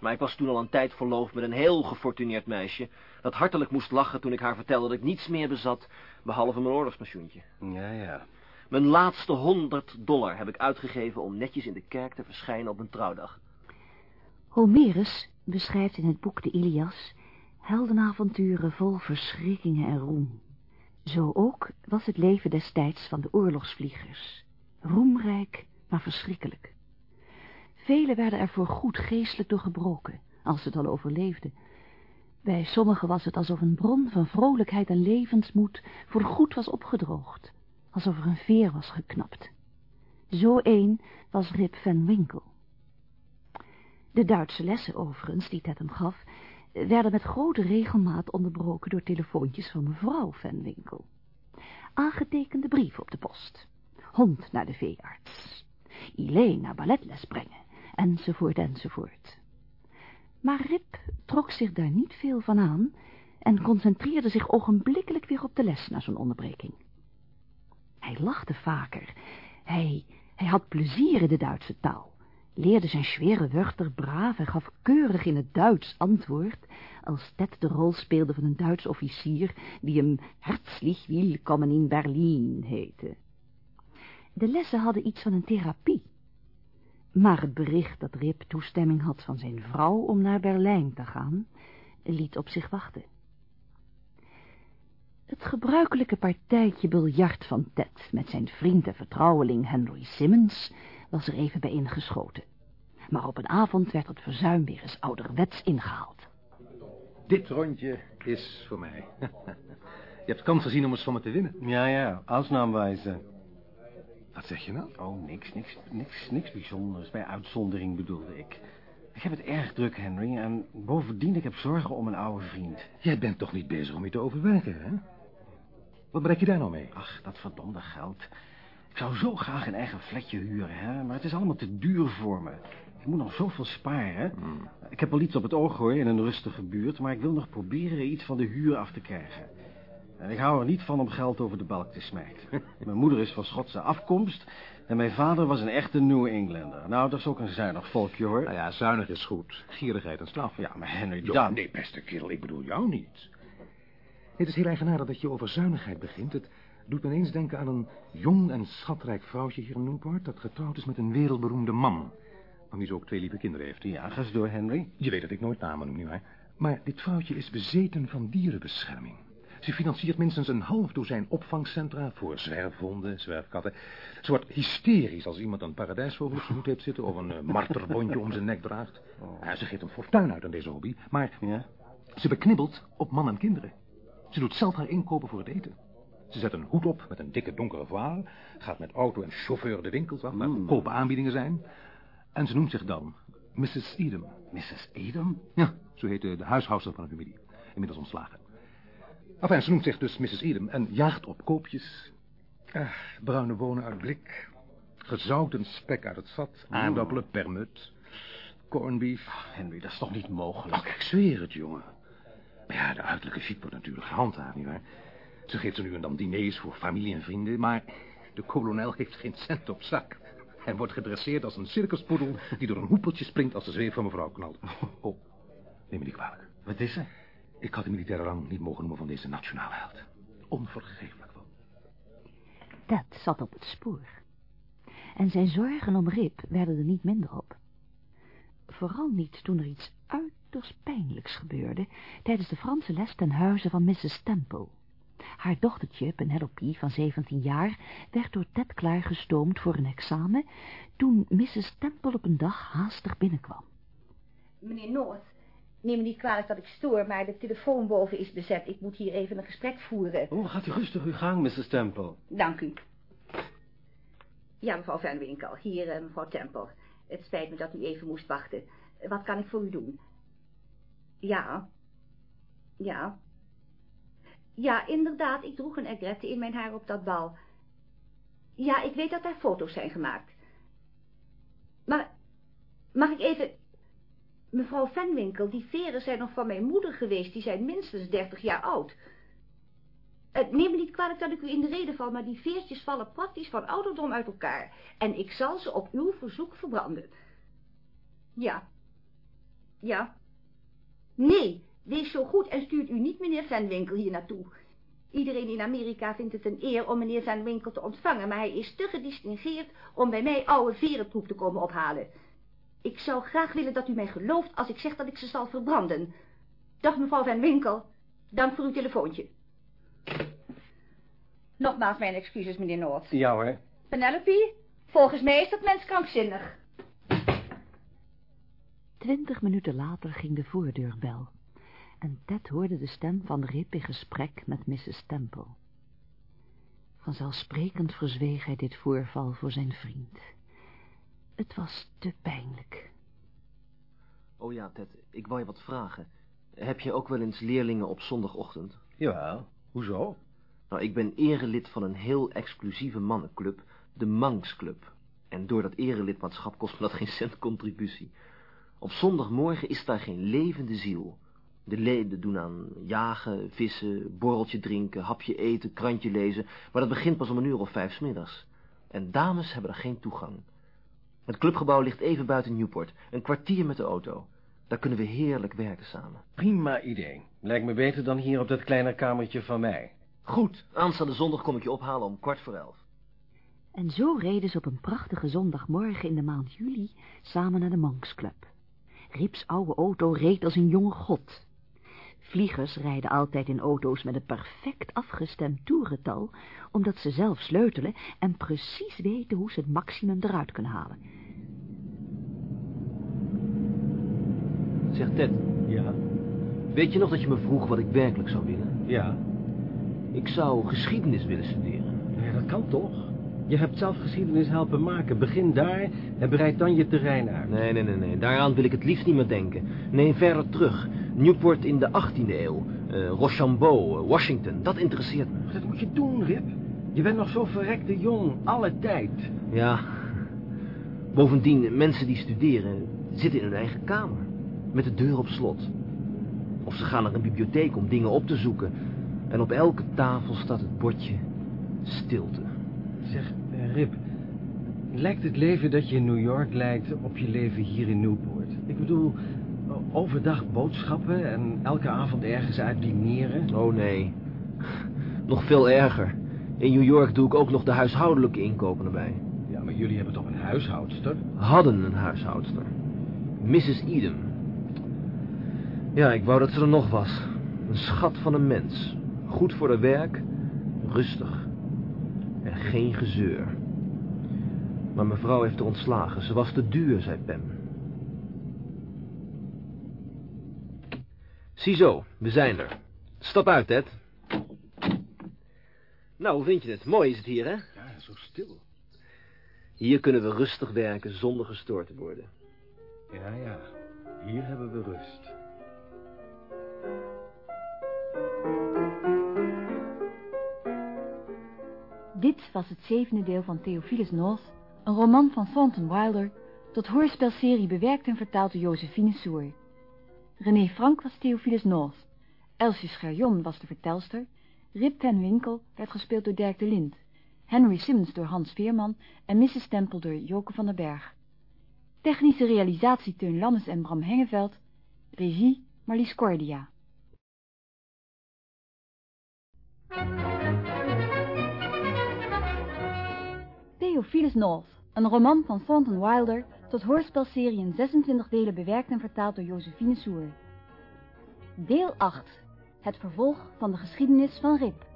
J: Maar ik was toen al een tijd verloofd met een heel gefortuneerd meisje... dat hartelijk moest lachen toen ik haar vertelde dat ik niets meer bezat... behalve mijn oorlogspensioentje.
D: Ja, ja.
J: Mijn laatste 100 dollar heb ik uitgegeven om netjes in de kerk te verschijnen op een trouwdag.
B: Homerus beschrijft in het boek de Ilias heldenavonturen vol verschrikkingen en roem. Zo ook was het leven destijds van de oorlogsvliegers. Roemrijk, maar verschrikkelijk. Velen werden er voor goed geestelijk door gebroken, als ze het al overleefden. Bij sommigen was het alsof een bron van vrolijkheid en levensmoed voor goed was opgedroogd, alsof er een veer was geknapt. Zo een was Rip van Winkel. De Duitse lessen overigens, die Ted hem gaf, werden met grote regelmaat onderbroken door telefoontjes van mevrouw Van Winkel. Aangetekende brief op de post, hond naar de veearts, Elaine naar balletles brengen, enzovoort, enzovoort. Maar Rip trok zich daar niet veel van aan en concentreerde zich ogenblikkelijk weer op de les na zo'n onderbreking. Hij lachte vaker. Hij, hij had plezier in de Duitse taal leerde zijn zware wörter braaf en gaf keurig in het Duits antwoord, als Ted de rol speelde van een Duits officier die hem herzlich willkommen in Berlin heette. De lessen hadden iets van een therapie. Maar het bericht dat Rip toestemming had van zijn vrouw om naar Berlijn te gaan, liet op zich wachten. Het gebruikelijke partijtje biljart van Ted met zijn vriend en vertrouweling Henry Simmons was er even bij ingeschoten. Maar op een avond werd het verzuim weer eens ouderwets ingehaald.
G: Dit rondje is voor mij. (laughs) Je hebt kans gezien om eens van me te winnen.
D: Ja, ja, ausnaamwijze.
G: Wat zeg je nou?
D: Oh, niks, niks, niks, niks bijzonders. Bij uitzondering bedoelde ik. Ik heb het erg druk, Henry, en bovendien ik heb zorgen om een oude vriend.
G: Jij bent toch niet bezig om je te overwerken, hè? Wat bereik je daar nou mee?
D: Ach, dat verdomde geld. Ik zou zo graag een eigen flatje huren, hè, maar het is allemaal te duur voor me. Ik moet nog zoveel sparen. Ik heb wel iets op het oog, hoor, in een rustige buurt... maar ik wil nog proberen iets van de huur af te krijgen. En ik hou er niet van om geld over de balk te smijten. (laughs) mijn moeder is van Schotse afkomst... en mijn vader was een echte New Englander. Nou, dat is ook een zuinig volkje, hoor.
G: Nou ja, zuinig is goed. Gierigheid en straf.
D: Ja, maar Henry,
G: Ja,
D: dan...
G: nee, beste kerel, ik bedoel jou niet. Het is heel eigenaardig dat je over zuinigheid begint. Het doet me ineens denken aan een jong en schatrijk vrouwtje hier in Newport... dat getrouwd is met een wereldberoemde man... van wie ze ook twee lieve kinderen heeft.
D: Ja, ga eens door, Henry.
G: Je weet dat ik nooit namen noem, nietwaar? Maar dit vrouwtje is bezeten van dierenbescherming. Ze financiert minstens een half dozijn opvangcentra voor zwerfhonden, zwerfkatten. Ze wordt hysterisch als iemand een paradijsvogel op zijn hoed heeft zitten... of een uh, (laughs) marterbondje om zijn nek draagt. Ja, ze geeft een fortuin uit aan deze hobby, maar
D: Ja?
G: ze beknibbelt op man en kinderen. Ze doet zelf haar inkopen voor het eten. Ze zet een hoed op met een dikke donkere voile... gaat met auto en chauffeur de winkels af waar
D: Mm.
G: goedkope aanbiedingen zijn... en ze noemt zich dan Mrs. Edom.
D: Mrs. Edom?
G: Ja, zo heet de, de huishoudster van de familie. Inmiddels ontslagen. Enfin, ze noemt zich dus Mrs. Edom en jaagt op koopjes. Ah, bruine bonen uit blik. Gezouten spek uit het vat. Aardappelen per mut. Cornbeef.
D: Henry, dat is toch niet mogelijk?
G: Ach, ik zweer het, jongen. Maar ja, de uiterlijke fiet wordt natuurlijk gehandhaafd, nietwaar? Ze geeft ze nu en dan diners voor familie en vrienden, maar de kolonel heeft geen cent op zak. Hij wordt gedresseerd als een circuspoedel die door een hoepeltje springt als de zweef van mevrouw knalt. Oh, neem me niet kwalijk.
D: Wat is er?
G: Ik had de militaire rang niet mogen noemen van deze nationale held. Onvergeeflijk wel.
B: Ted zat op het spoor. En zijn zorgen om Rip werden er niet minder op. Vooral niet toen er iets uiterst pijnlijks gebeurde... tijdens de Franse les ten huize van Mrs. Temple. Haar dochtertje, Penelope, van 17 jaar... werd door Ted klaargestoomd voor een examen... toen Mrs. Temple op een dag haastig binnenkwam.
K: Meneer North, neem me niet kwalijk dat ik stoor, maar de telefoon boven is bezet. Ik moet hier even een gesprek voeren.
D: Oh, gaat u rustig uw gang, Mrs. Temple.
K: Dank u. Ja, mevrouw Van Winkel. Hier, eh, mevrouw Temple. Het spijt me dat u even moest wachten. Wat kan ik voor u doen? Ja. Ja. Ja, inderdaad, ik droeg een aigrette in mijn haar op dat bal. Ja, ik weet dat daar foto's zijn gemaakt. Maar, mag ik even... Mevrouw Venwinkel, die veren zijn nog van mijn moeder geweest. Die zijn minstens dertig jaar oud. Uh, neem me niet kwalijk dat ik u in de reden val, maar die veertjes vallen praktisch van ouderdom uit elkaar. En ik zal ze op uw verzoek verbranden. Ja. Ja. Nee, wees zo goed en stuurt u niet meneer Van Winkel hier naartoe. Iedereen in Amerika vindt het een eer om meneer Van Winkel te ontvangen, maar hij is te gedistingeerd om bij mij oude verentroep te komen ophalen. Ik zou graag willen dat u mij gelooft als ik zeg dat ik ze zal verbranden. Dag mevrouw Van Winkel, dank voor uw telefoontje. Nogmaals mijn excuses, meneer Noord.
D: Ja hoor.
K: Penelope, volgens mij is dat mens krankzinnig.
B: Twintig minuten later ging de voordeur bel en Ted hoorde de stem van Rip in gesprek met Mrs. Temple. Vanzelfsprekend verzweeg hij dit voorval voor zijn vriend. Het was te pijnlijk.
J: Oh ja, Ted, ik wou je wat vragen. Heb je ook wel eens leerlingen op zondagochtend?
D: Ja, hoezo?
J: Nou, ik ben erelid van een heel exclusieve mannenclub, de Manx Club. En door dat erelidmaatschap kost me dat geen cent contributie. Op zondagmorgen is daar geen levende ziel. De leden doen aan jagen, vissen, borreltje drinken, hapje eten, krantje lezen, maar dat begint pas om een uur of vijf smiddags. En dames hebben er geen toegang. Het clubgebouw ligt even buiten Newport, een kwartier met de auto. Daar kunnen we heerlijk werken samen.
D: Prima idee. Lijkt me beter dan hier op dat kleine kamertje van mij.
J: Goed, aanstaande zondag kom ik je ophalen om kwart voor elf.
B: En zo reden ze op een prachtige zondagmorgen in de maand juli samen naar de Monks Club. Rips oude auto reed als een jonge god. Vliegers rijden altijd in auto's met een perfect afgestemd toerental, omdat ze zelf sleutelen en precies weten hoe ze het maximum eruit kunnen halen.
J: Zeg Ted.
D: Ja?
J: Weet je nog dat je me vroeg wat ik werkelijk zou willen?
D: Ja.
J: Ik zou geschiedenis willen studeren.
D: Ja, dat kan toch? Je hebt zelf geschiedenis helpen maken. Begin daar en breid dan je terrein uit.
J: Nee, nee, nee, nee. Daaraan wil ik het liefst niet meer denken. Nee, verder terug. Newport in de 18e eeuw. Uh, Rochambeau, Washington. Dat interesseert me.
D: Dat moet je doen, Rip. Je bent nog zo verrekte jong. Alle tijd.
J: Ja. Bovendien, mensen die studeren zitten in hun eigen kamer. Met de deur op slot. Of ze gaan naar een bibliotheek om dingen op te zoeken. En op elke tafel staat het bordje stilte.
D: Zeg, eh, Rip, lijkt het leven dat je in New York leidt op je leven hier in Newport? Ik bedoel, overdag boodschappen en elke avond ergens uit dineren?
J: Oh, nee. Nog veel erger. In New York doe ik ook nog de huishoudelijke inkopen erbij.
D: Ja, maar jullie hebben toch een huishoudster?
J: Hadden een huishoudster. Mrs. Edom. Ja, ik wou dat ze er nog was. Een schat van een mens. Goed voor de werk, rustig. En geen gezeur. Maar mevrouw heeft er ontslagen. Ze was te duur, zei Pam. Ziezo, we zijn er. Stap uit, Ted. Nou, hoe vind je het? Mooi is het hier, hè?
D: Ja, zo stil.
J: Hier kunnen we rustig werken zonder gestoord te worden.
D: Ja, ja. Hier hebben we rust.
A: Dit was het zevende deel van Theophilus North, een roman van Thornton Wilder, tot hoorspelserie bewerkt en vertaald door Josephine Soer. René Frank was Theophilus North, Elsje Scherjon was de vertelster, Rip ten Winkel werd gespeeld door Dirk de Lind, Henry Simmons door Hans Veerman en Mrs. Tempel door Joke van der Berg. Technische realisatie Teun Lannes en Bram Hengeveld, regie Marlies Cordia. Theophilus North, een roman van Thornton Wilder, tot hoorspelserie in 26 delen bewerkt en vertaald door Josephine Soer. Deel 8. Het vervolg van de geschiedenis van Rip.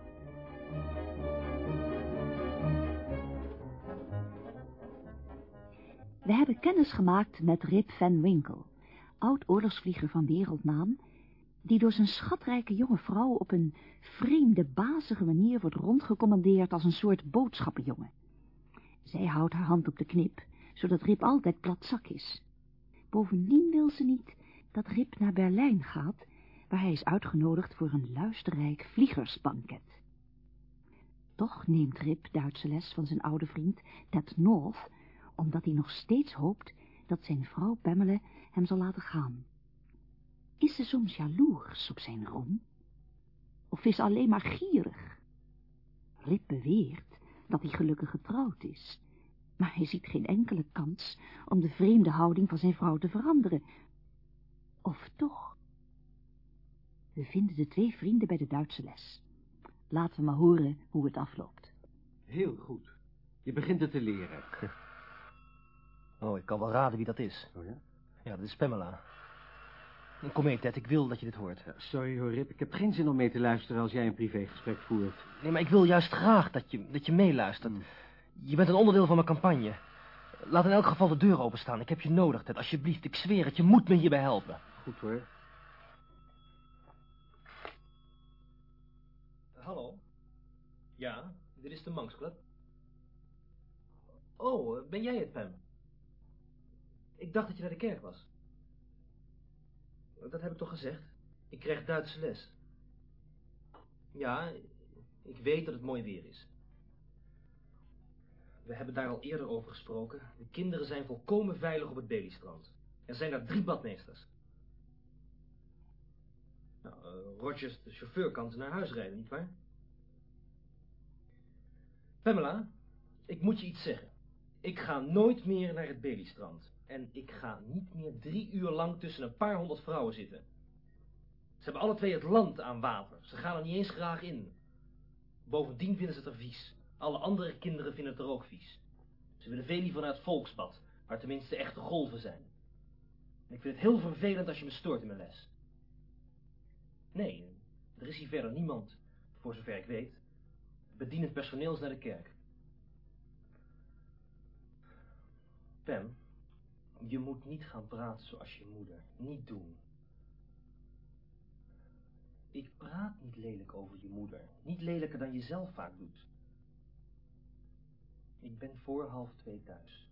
B: We hebben kennis gemaakt met Rip van Winkel, oud-oorlogsvlieger van wereldnaam, die door zijn schatrijke jonge vrouw op een vreemde, bazige manier wordt rondgecommandeerd als een soort boodschappenjongen. Zij houdt haar hand op de knip, zodat Rip altijd platzak is. Bovendien wil ze niet dat Rip naar Berlijn gaat, waar hij is uitgenodigd voor een luisterrijk vliegersbanket. Toch neemt Rip Duitse les van zijn oude vriend Ted North, omdat hij nog steeds hoopt dat zijn vrouw Pamela hem zal laten gaan. Is ze soms jaloers op zijn roem? Of is ze alleen maar gierig? Rip beweert dat hij gelukkig getrouwd is. Maar hij ziet geen enkele kans om de vreemde houding van zijn vrouw te veranderen. Of toch? We vinden de twee vrienden bij de Duitse les. Laten we maar horen hoe het afloopt.
D: Heel goed. Je begint het te leren. (laughs)
J: Oh, ik kan wel raden wie dat is.
D: Oh ja?
J: Ja, dat is Pamela. Kom mee, Ted, ik wil dat je dit hoort.
D: sorry hoor, Rip. Ik heb geen zin om mee te luisteren als jij een privégesprek voert.
J: Nee, maar ik wil juist graag dat je, dat je meeluistert. Je bent een onderdeel van mijn campagne. Laat in elk geval de deur openstaan. Ik heb je nodig, Ted. Alsjeblieft, ik zweer het. Je moet me hierbij helpen.
D: Goed hoor.
J: Hallo? Ja, dit is de Manx Club. Oh, ben jij het, Pam? Ik dacht dat je naar de kerk was. Dat heb ik toch gezegd? Ik krijg Duitse les. Ja, ik weet dat het mooi weer is. We hebben daar al eerder over gesproken. De kinderen zijn volkomen veilig op het Baileystrand. Er zijn daar drie badmeesters. Nou, uh, Rogers, de chauffeur, kan ze naar huis rijden, nietwaar? Pamela, ik moet je iets zeggen. Ik ga nooit meer naar het Baileystrand. En ik ga niet meer drie uur lang tussen een paar honderd vrouwen zitten. Ze hebben alle twee het land aan water. Ze gaan er niet eens graag in. Bovendien vinden ze het er vies. Alle andere kinderen vinden het er ook vies. Ze willen veel liever naar het volksbad, waar tenminste echte golven zijn. Ik vind het heel vervelend als je me stoort in mijn les. Nee, er is hier verder niemand, voor zover ik weet. Bedienend personeel naar de kerk. Pam, je moet niet gaan praten zoals je moeder. Niet doen. Ik praat niet lelijk over je moeder. Niet lelijker dan je zelf vaak doet. Ik ben voor half twee thuis.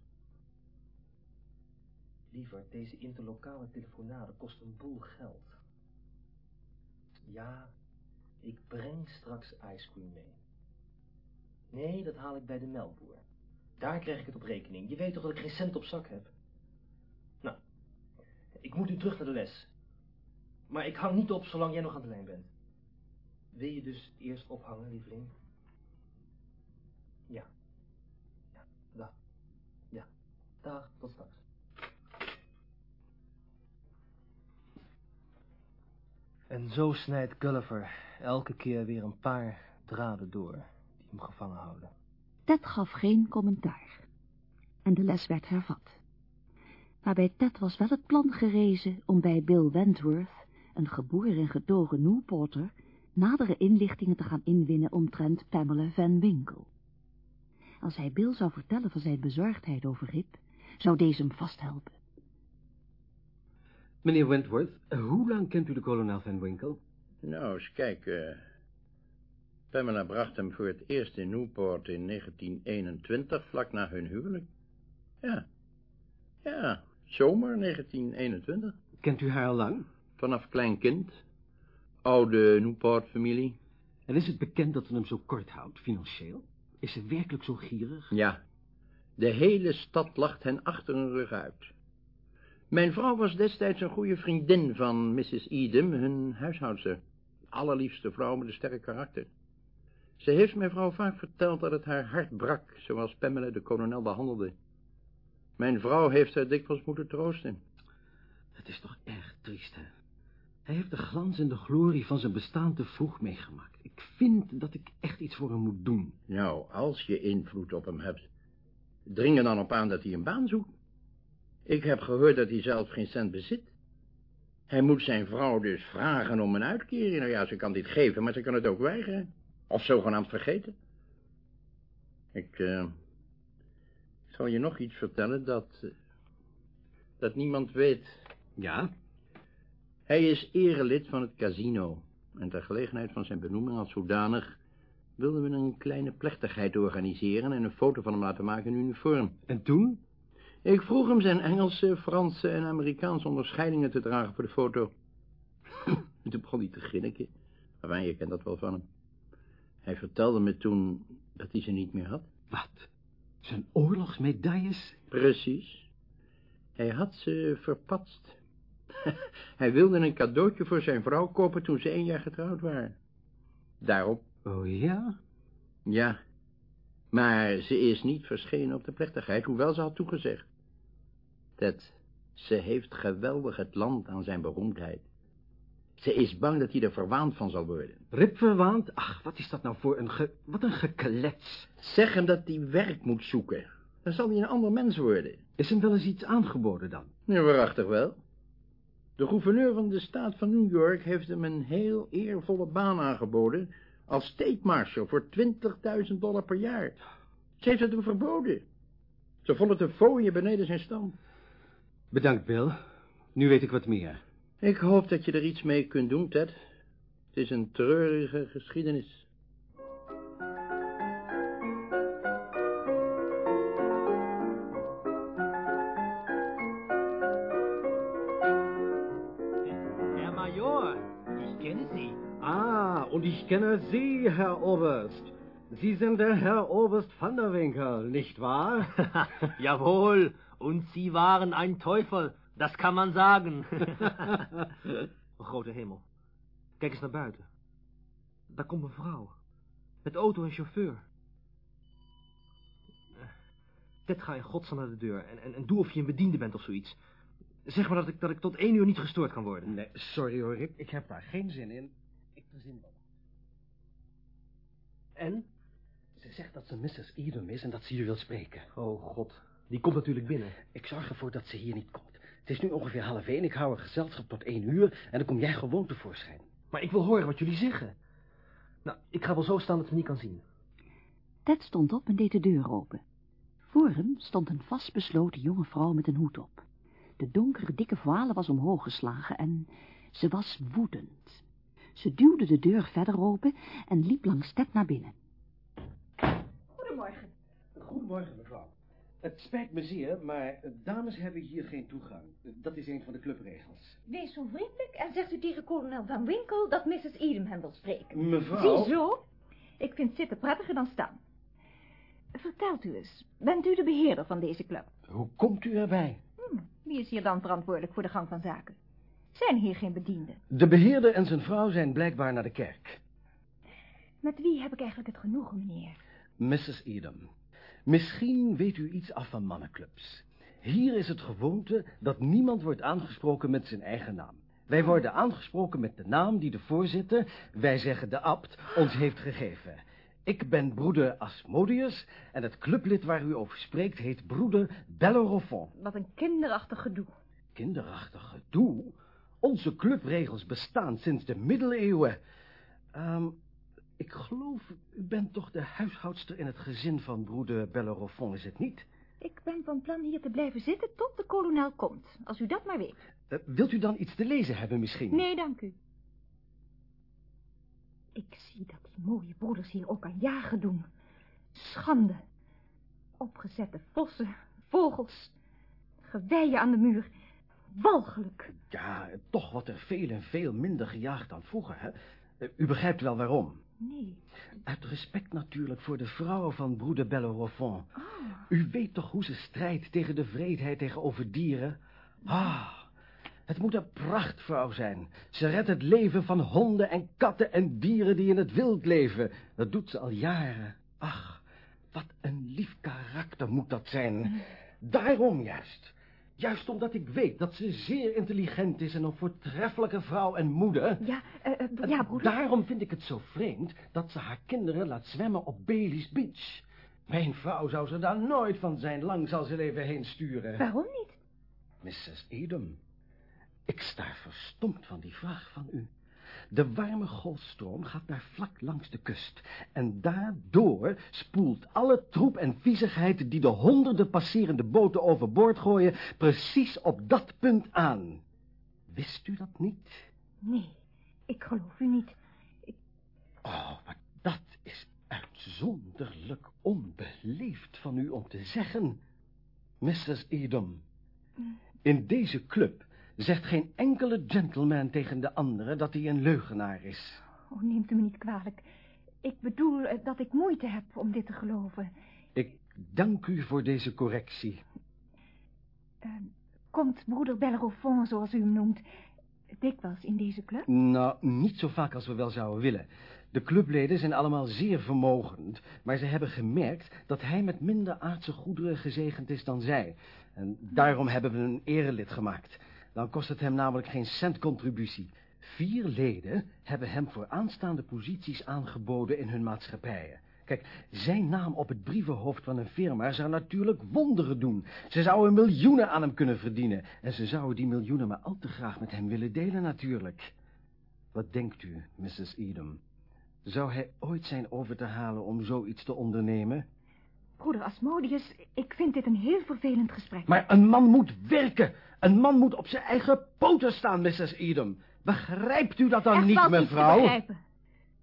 J: Liever, deze interlokale telefonade kost een boel geld. Ja, ik breng straks ijscream mee. Nee, dat haal ik bij de melkboer. Daar krijg ik het op rekening. Je weet toch dat ik geen cent op zak heb? Ik moet nu terug naar de les. Maar ik hang niet op zolang jij nog aan de lijn bent. Wil je dus eerst ophangen, lieveling? Ja. Ja, dag. Ja, dag, tot straks. En zo snijdt Gulliver elke keer weer een paar draden door die hem gevangen houden.
B: Ted gaf geen commentaar. En de les werd hervat. Maar bij Ted was wel het plan gerezen om bij Bill Wentworth, een geboren en getogen Newporter, nadere inlichtingen te gaan inwinnen omtrent Pamela Van Winkle. Als hij Bill zou vertellen van zijn bezorgdheid over Rip, zou deze hem vasthelpen.
D: Meneer Wentworth, hoe lang kent u de kolonel Van Winkle?
L: Nou, eens kijken. Pamela bracht hem voor het eerst in Newport in 1921, vlak na hun huwelijk. Ja, ja, zomer 1921.
D: Kent u haar al lang?
L: Vanaf klein kind. Oude Newport-familie.
D: En is het bekend dat ze hem zo kort houdt, financieel? Is ze werkelijk zo gierig?
L: Ja. De hele stad lacht hen achter hun rug uit. Mijn vrouw was destijds een goede vriendin van Mrs. Edem, hun huishoudster. Allerliefste vrouw met een sterk karakter. Ze heeft mijn vrouw vaak verteld dat het haar hart brak, zoals Pamela de kolonel behandelde. Mijn vrouw heeft haar dikwijls moeten troosten.
D: Het is toch erg triest, hè? Hij heeft de glans en de glorie van zijn bestaan te vroeg meegemaakt. Ik vind dat ik echt iets voor hem moet doen.
L: Nou, als je invloed op hem hebt, dring er dan op aan dat hij een baan zoekt. Ik heb gehoord dat hij zelf geen cent bezit. Hij moet zijn vrouw dus vragen om een uitkering. Nou ja, ze kan dit geven, maar ze kan het ook weigeren. Of zogenaamd vergeten. Ik, uh, zal je nog iets vertellen dat... Uh, dat niemand weet.
D: Ja?
L: Hij is erelid van het casino. En ter gelegenheid van zijn benoeming als zodanig... wilden we een kleine plechtigheid organiseren... en een foto van hem laten maken in uniform.
D: En toen?
L: Ik vroeg hem zijn Engelse, Franse en Amerikaanse onderscheidingen te dragen voor de foto. (laughs) toen begon hij te grinniken. Maar je kent dat wel van hem. Hij vertelde me toen dat hij ze niet meer had.
D: Wat? Zijn oorlogsmedailles?
L: Precies. Hij had ze verpatst. (laughs) hij wilde een cadeautje voor zijn vrouw kopen toen ze één jaar getrouwd waren. Daarop.
D: Oh ja?
L: Ja, maar ze is niet verschenen op de plechtigheid, hoewel ze had toegezegd. Ted, ze heeft geweldig het land aan zijn beroemdheid. Ze is bang dat hij er verwaand van zal worden.
D: Rip verwaand? Ach, wat is dat nou voor een ge... Wat een geklets.
L: Zeg hem dat hij werk moet zoeken. Dan zal hij een ander mens worden.
D: Is hem wel eens iets aangeboden dan?
L: Ja, waarachtig wel. De gouverneur van de staat van New York heeft hem een heel eervolle baan aangeboden... als state marshal voor 20.000 dollar per jaar. Ze heeft het hem verboden. Ze vond het een fooie beneden zijn stand.
D: Bedankt, Bill. Nu weet ik wat meer.
L: Ik hoop dat je er iets mee kunt doen, Ted. Het is een treurige geschiedenis.
M: Herr Major, ich kenne Sie.
D: Ah, und ich kenne Sie, Herr Oberst. Sie sind der Herr Oberst van der Winkel, nicht wahr? (laughs)
M: Jawohl, und Sie waren ein Teufel, das kann man sagen. (laughs)
J: Oh, grote hemel. Kijk eens naar buiten. Daar komt een vrouw. Met auto en chauffeur. Ted, ga in godsnaam naar de deur. En, en, en doe of je een bediende bent of zoiets. Zeg maar dat ik, dat ik tot één uur niet gestoord kan worden.
D: Nee, sorry hoor, Rip. Ik heb daar geen zin in. Ik verzin wel.
J: En?
D: Ze zegt dat ze Mrs. Edom is en dat ze hier wil spreken.
J: Oh god, die komt natuurlijk binnen.
D: Ik zorg ervoor dat ze hier niet komt. Het is nu ongeveer half één. Ik hou een gezelschap tot één uur en dan kom jij gewoon tevoorschijn.
J: Maar ik wil horen wat jullie zeggen. Nou, ik ga wel zo staan dat ze niet kan zien.
B: Ted stond op en deed de deur open. Voor hem stond een vastbesloten jonge vrouw met een hoed op. De donkere, dikke voile was omhoog geslagen en ze was woedend. Ze duwde de deur verder open en liep langs Ted naar binnen.
N: Goedemorgen.
D: Goedemorgen, mevrouw. Het spijt me zeer, maar dames hebben hier geen toegang. Dat is een van de clubregels.
N: Wees zo vriendelijk en zegt u tegen kolonel Van Winkel dat Mrs. Edem hem wil spreken.
D: Mevrouw...
N: Ziezo. Ik vind zitten prettiger dan staan. Vertelt u eens, bent u de beheerder van deze club?
D: Hoe komt u erbij?
N: Hm, wie is hier dan verantwoordelijk voor de gang van zaken? Zijn hier geen bedienden?
D: De beheerder en zijn vrouw zijn blijkbaar naar de kerk.
N: Met wie heb ik eigenlijk het genoegen, meneer?
D: Mrs. Edom, misschien weet u iets af van mannenclubs. Hier is het gewoonte dat niemand wordt aangesproken met zijn eigen naam. Wij worden aangesproken met de naam die de voorzitter, wij zeggen de abt, ons heeft gegeven. Ik ben broeder Asmodius en het clublid waar u over spreekt heet broeder Bellerophon.
N: Wat een kinderachtig gedoe.
D: Kinderachtig gedoe? Onze clubregels bestaan sinds de middeleeuwen. Ehm, ik geloof, u bent toch de huishoudster in het gezin van broeder Bellerophon, is het niet?
N: Ik ben van plan hier te blijven zitten tot de kolonel komt, als u dat maar weet.
D: Uh, wilt u dan iets te lezen hebben misschien?
N: Nee, dank u. Ik zie dat die mooie broeders hier ook aan jagen doen. Schande. Opgezette vossen, vogels, geweien aan de muur. Walgelijk.
D: Ja, toch wordt er veel en veel minder gejaagd dan vroeger, hè? Uh, u begrijpt wel waarom.
N: Nee.
D: Uit respect natuurlijk voor de vrouw van broeder Bellerophon.
N: Oh.
D: U weet toch hoe ze strijdt tegen de vreedheid tegenover dieren? Ah, het moet een prachtvrouw zijn. Ze redt het leven van honden en katten en dieren die in het wild leven. Dat doet ze al jaren. Ach, wat een lief karakter moet dat zijn. Daarom juist. Juist omdat ik weet dat ze zeer intelligent is en een voortreffelijke vrouw en moeder.
N: Ja, uh, ja, broeder.
D: Daarom vind ik het zo vreemd dat ze haar kinderen laat zwemmen op Bailey's Beach. Mijn vrouw zou ze daar nooit van zijn, lang zal ze even heen sturen.
N: Waarom niet?
D: Mrs. Edom, ik sta verstomd van die vraag van u. De warme golfstroom gaat daar vlak langs de kust. En daardoor spoelt alle troep en viezigheid die de honderden passerende boten overboord gooien, precies op dat punt aan. Wist u dat niet?
N: Nee, ik geloof u niet. Ik...
D: Oh, maar dat is uitzonderlijk onbeleefd van u om te zeggen. Mrs. Edom, in deze club zegt geen enkele gentleman tegen de andere dat hij een leugenaar is.
N: Oh, neemt u me niet kwalijk. Ik bedoel dat ik moeite heb om dit te geloven.
D: Ik dank u voor deze correctie.
N: Uh, komt broeder Bellerophon, zoals u hem noemt, dikwijls in deze club?
D: Nou, niet zo vaak als we wel zouden willen. De clubleden zijn allemaal zeer vermogend, maar ze hebben gemerkt dat hij met minder aardse goederen gezegend is dan zij. En daarom hebben we een erelid gemaakt. Dan kost het hem namelijk geen cent contributie. Vier leden hebben hem voor aanstaande posities aangeboden in hun maatschappijen. Kijk, zijn naam op het brievenhoofd van een firma zou natuurlijk wonderen doen. Ze zouden miljoenen aan hem kunnen verdienen. En ze zouden die miljoenen maar al te graag met hem willen delen natuurlijk. Wat denkt u, Mrs. Edom? Zou hij ooit zijn over te halen om zoiets te ondernemen?
A: Broeder Asmodius, ik vind dit een heel vervelend gesprek.
D: Maar een man moet werken. Een man moet op zijn eigen poten staan, Mrs. Edom. Begrijpt u dat dan
A: er
D: niet, mevrouw?
A: Begrijpen.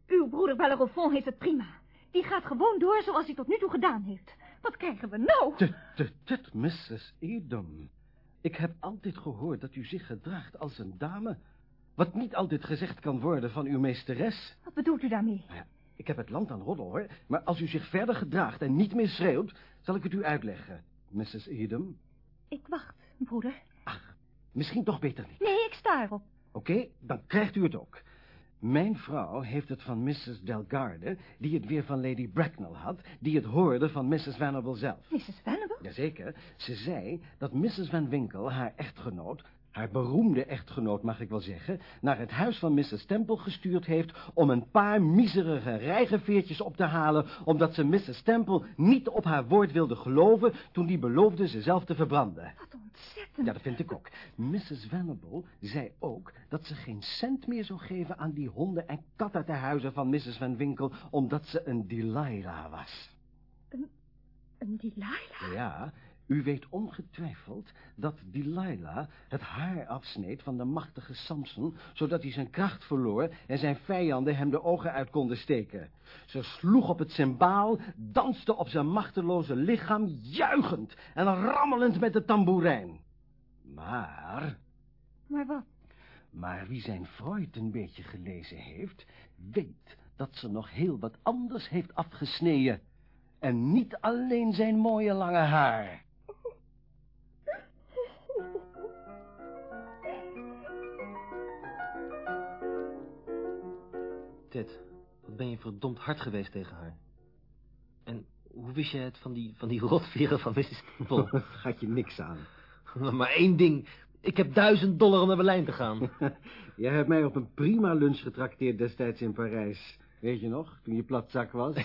A: Uw broeder Bellerophon heeft het prima. Die gaat gewoon door zoals hij tot nu toe gedaan heeft. Wat krijgen we nou?
D: Tut, tut, tut, Mrs. Edom. Ik heb altijd gehoord dat u zich gedraagt als een dame. Wat niet altijd gezegd kan worden van uw meesteres.
A: Wat bedoelt u daarmee?
D: Nou ja, ik heb het land aan roddel, hoor. Maar als u zich verder gedraagt en niet meer schreeuwt, zal ik het u uitleggen, Mrs. Edom.
A: Ik wacht, broeder.
D: Misschien toch beter niet.
A: Nee, ik sta erop.
D: Oké, dan krijgt u het ook. Mijn vrouw heeft het van Mrs. Delgarde, die het weer van Lady Bracknell had, die het hoorde van Mrs. Venable zelf.
A: Mrs. Venable?
D: Jazeker. Ze zei dat Mrs. Van Winkle haar echtgenoot, haar beroemde echtgenoot mag ik wel zeggen, naar het huis van Mrs. Temple gestuurd heeft om een paar miserige rijgeveertjes op te halen, omdat ze Mrs. Temple niet op haar woord wilde geloven toen die beloofde ze zelf te verbranden.
A: Wat ontzettend.
D: Ja, dat vind ik ook. Mrs. Venable zei ook dat ze geen cent meer zou geven aan die honden en katten te huizen van Mrs. Van Winkle, omdat ze een Delilah was.
A: Een Delilah?
D: Ja, u weet ongetwijfeld dat Delilah het haar afsneed van de machtige Samson, zodat hij zijn kracht verloor en zijn vijanden hem de ogen uit konden steken. Ze sloeg op het cymbaal, danste op zijn machteloze lichaam, juichend en rammelend met de tamboerijn. Maar,
A: Maar wat?
D: maar wie zijn Freud een beetje gelezen heeft, weet dat ze nog heel wat anders heeft afgesneden. En niet alleen zijn mooie lange haar.
J: Ben je verdomd hard geweest tegen haar. En hoe wist je het van die, van die (laughs) rotveren van Mrs. Temple? (laughs)
D: Gaat je niks aan.
J: maar één ding. Ik heb duizend dollar om naar Berlijn te gaan. (laughs)
D: Jij hebt mij op een prima lunch getrakteerd destijds in Parijs. Weet je nog, toen je platzak was?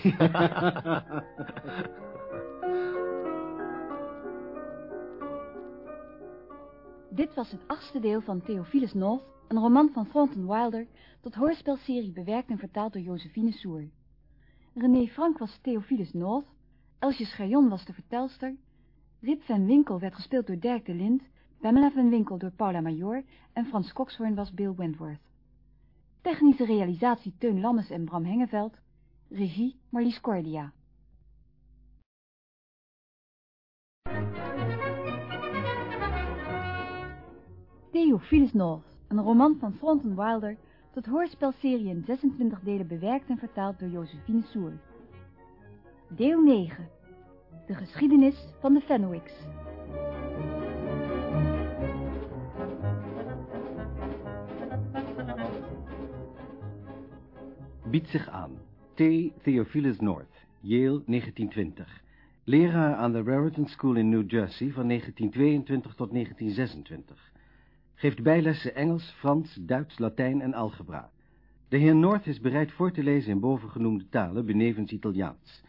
A: Dit was het achtste deel van Theophilus North, een roman van Thornton Wilder, tot hoorspelserie bewerkt en vertaald door Josephine Soer. René Frank was Theophilus North, Elsje Schajon was de vertelster, Rip van Winkel werd gespeeld door Dirk de Lind, Pamela van Winkel door Paula Major en Frans Coxhorn was Bill Wentworth. Technische realisatie Teun Lammes en Bram Hengeveld, regie Marlies Cordia. Theophilus North, een roman van Thornton Wilder, tot hoorspelserie in 26 delen bewerkt en vertaald door Josephine Soer. Deel 9. De geschiedenis van de Fenwicks.
D: Biedt zich aan. T. Theophilus North, Yale, 1920. Leraar aan de Raritan School in New Jersey van 1922 tot 1926. Geeft bijlessen Engels, Frans, Duits, Latijn en algebra. De heer North is bereid voor te lezen in bovengenoemde talen, benevens Italiaans.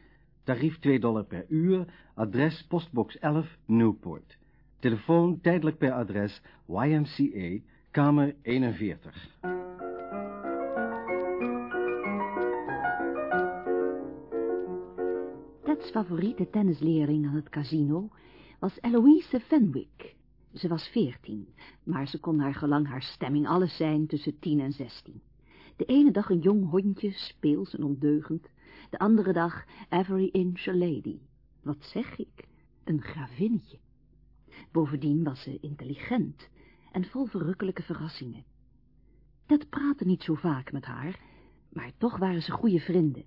D: Tarief 2 dollar per uur, adres postbox 11, Newport. Telefoon tijdelijk per adres YMCA, kamer 41.
B: Ted's favoriete tennisleerling aan het casino was Eloise Fenwick. Ze was veertien, maar ze kon naar gelang haar stemming alles zijn tussen tien en zestien. De ene dag een jong hondje, speels en ondeugend. De andere dag every inch a lady. Wat zeg ik? Een gravinnetje. Bovendien was ze intelligent en vol verrukkelijke verrassingen. Dat praatte niet zo vaak met haar, maar toch waren ze goede vrienden.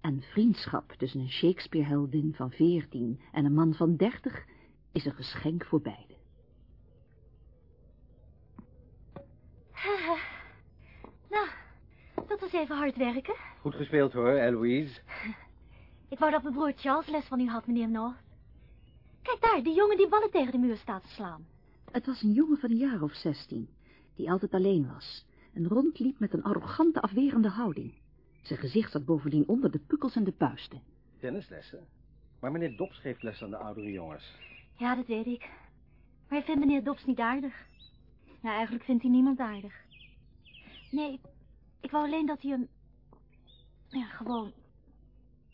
B: En vriendschap tussen een Shakespeare-heldin van veertien en een man van dertig is een geschenk voor beiden.
O: Eens even hard werken.
D: Goed gespeeld hoor, Eloise. (laughs)
O: Ik wou dat mijn broer Charles les van u had, meneer North. Kijk daar, die jongen die ballen tegen de muur staat te slaan.
P: Het was een jongen van een jaar of zestien, die altijd alleen was en rondliep met een arrogante, afwerende houding. Zijn gezicht zat bovendien onder de pukkels en de puisten.
D: Tennislessen? Maar meneer Dobbs geeft les aan de oudere jongens.
O: Ja, dat weet ik. Maar ik vind meneer Dobbs niet aardig. Ja, eigenlijk vindt hij niemand aardig. Nee, ik wou alleen dat hij hem... Ja, gewoon...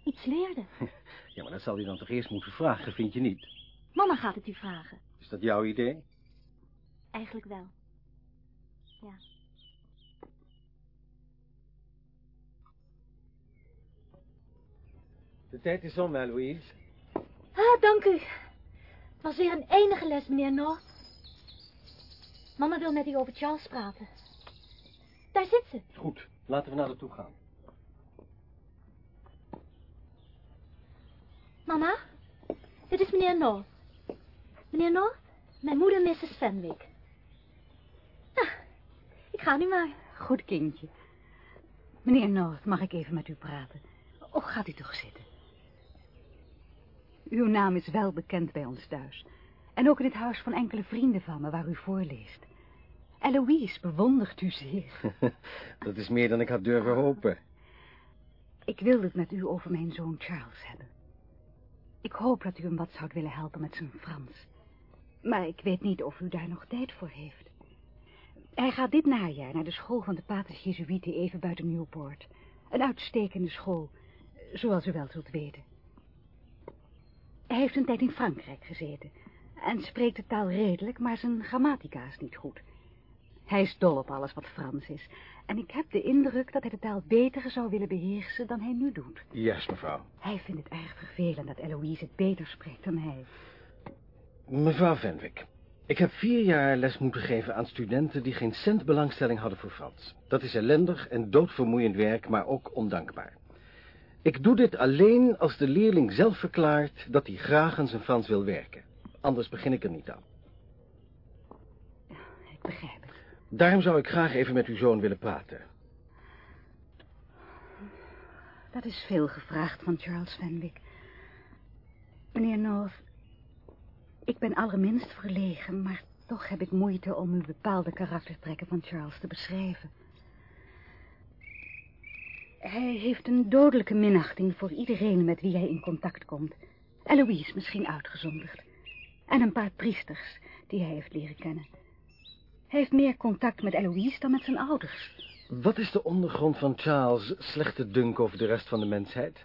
O: iets leerde. (laughs)
D: Ja, maar dat zal hij dan toch eerst moeten vragen, vind je niet?
O: Mama gaat het u vragen.
D: Is dat jouw idee?
O: Eigenlijk wel. Ja.
D: De tijd is om, Louise.
O: Ah, dank u. Het was weer een enige les, meneer North. Mama wil met u over Charles praten. Daar zit ze.
D: Goed, laten we naar haar toe gaan.
O: Mama, dit is meneer North. Meneer North, mijn moeder Mrs. Fenwick. Nou, ik ga nu maar.
P: Goed, kindje. Meneer North, mag ik even met u praten? Of gaat u toch zitten? Uw naam is wel bekend bij ons thuis. En ook in het huis van enkele vrienden van me waar u voorleest. Eloise bewondert u zeer. (laughs)
D: Dat is meer dan ik had durven hopen.
P: Ik wilde het met u over mijn zoon Charles hebben. Ik hoop dat u hem wat zou willen helpen met zijn Frans. Maar ik weet niet of u daar nog tijd voor heeft. Hij gaat dit najaar naar de school van de paters Jezuïeten even buiten Newport. Een uitstekende school, zoals u wel zult weten. Hij heeft een tijd in Frankrijk gezeten en spreekt de taal redelijk, maar zijn grammatica is niet goed. Hij is dol op alles wat Frans is. En ik heb de indruk dat hij de taal beter zou willen beheersen dan hij nu doet.
D: Juist, mevrouw.
P: Hij vindt het erg vervelend dat Eloïse het beter spreekt dan hij.
D: Mevrouw Venwick, ik heb vier jaar les moeten geven aan studenten die geen cent belangstelling hadden voor Frans. Dat is ellendig en doodvermoeiend werk, maar ook ondankbaar. Ik doe dit alleen als de leerling zelf verklaart dat hij graag aan zijn Frans wil werken. Anders begin ik er niet aan.
P: Ik begrijp.
D: Daarom zou ik graag even met uw zoon willen praten.
P: Dat is veel gevraagd van Charles Fenwick. Meneer North, ik ben allerminst verlegen, maar toch heb ik moeite om u bepaalde karaktertrekken van Charles te beschrijven. Hij heeft een dodelijke minachting voor iedereen met wie hij in contact komt. Eloise misschien uitgezonderd. En een paar priesters die hij heeft leren kennen. Hij heeft meer contact met Eloise dan met zijn ouders.
D: Wat is de ondergrond van Charles' slechte dunk over de rest van de mensheid?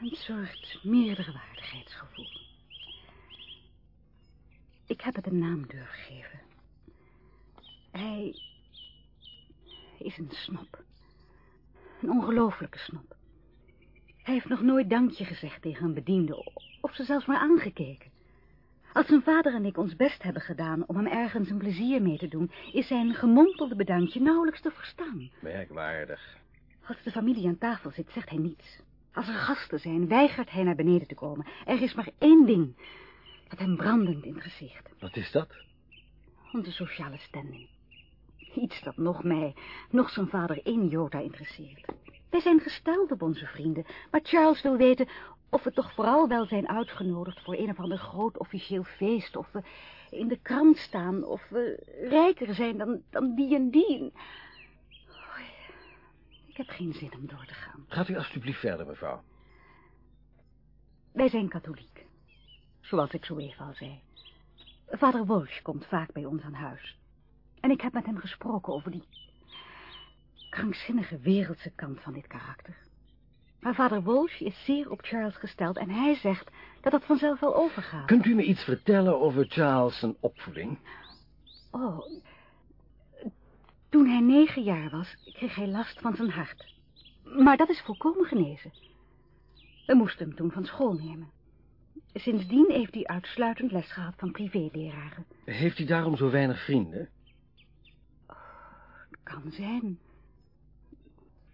P: Een soort meerdere waardigheidsgevoel. Ik heb het een naam durven geven. Hij is een snop. Een ongelofelijke snop. Hij heeft nog nooit dankje gezegd tegen een bediende, of ze zelfs maar aangekeken. Als zijn vader en ik ons best hebben gedaan om hem ergens een plezier mee te doen, is zijn gemompelde bedankje nauwelijks te verstaan.
D: Merkwaardig.
P: Als de familie aan tafel zit, zegt hij niets. Als er gasten zijn, weigert hij naar beneden te komen. Er is maar één ding dat hem brandend interesseert.
D: Wat is dat?
P: Onze sociale standing. Iets dat nog mij, nog zijn vader één jota interesseert. Wij zijn gesteld op onze vrienden, maar Charles wil weten of we toch vooral wel zijn uitgenodigd voor een of ander groot officieel feest, of we in de krant staan, of we rijker zijn dan, dan die en die. Oh, ik heb geen zin om door te gaan.
D: Gaat u alstublieft verder, mevrouw.
P: Wij zijn katholiek, zoals ik zo even al zei. Vader Walsh komt vaak bij ons aan huis. En ik heb met hem gesproken over die krankzinnige wereldse kant van dit karakter. Maar vader Walsh is zeer op Charles gesteld en hij zegt dat dat vanzelf wel overgaat.
D: Kunt u me iets vertellen over Charles' opvoeding?
P: Oh, toen hij negen jaar was, kreeg hij last van zijn hart. Maar dat is volkomen genezen. We moesten hem toen van school nemen. Sindsdien heeft hij uitsluitend les gehad van privéleraren.
D: Heeft hij daarom zo weinig vrienden?
P: Kan zijn.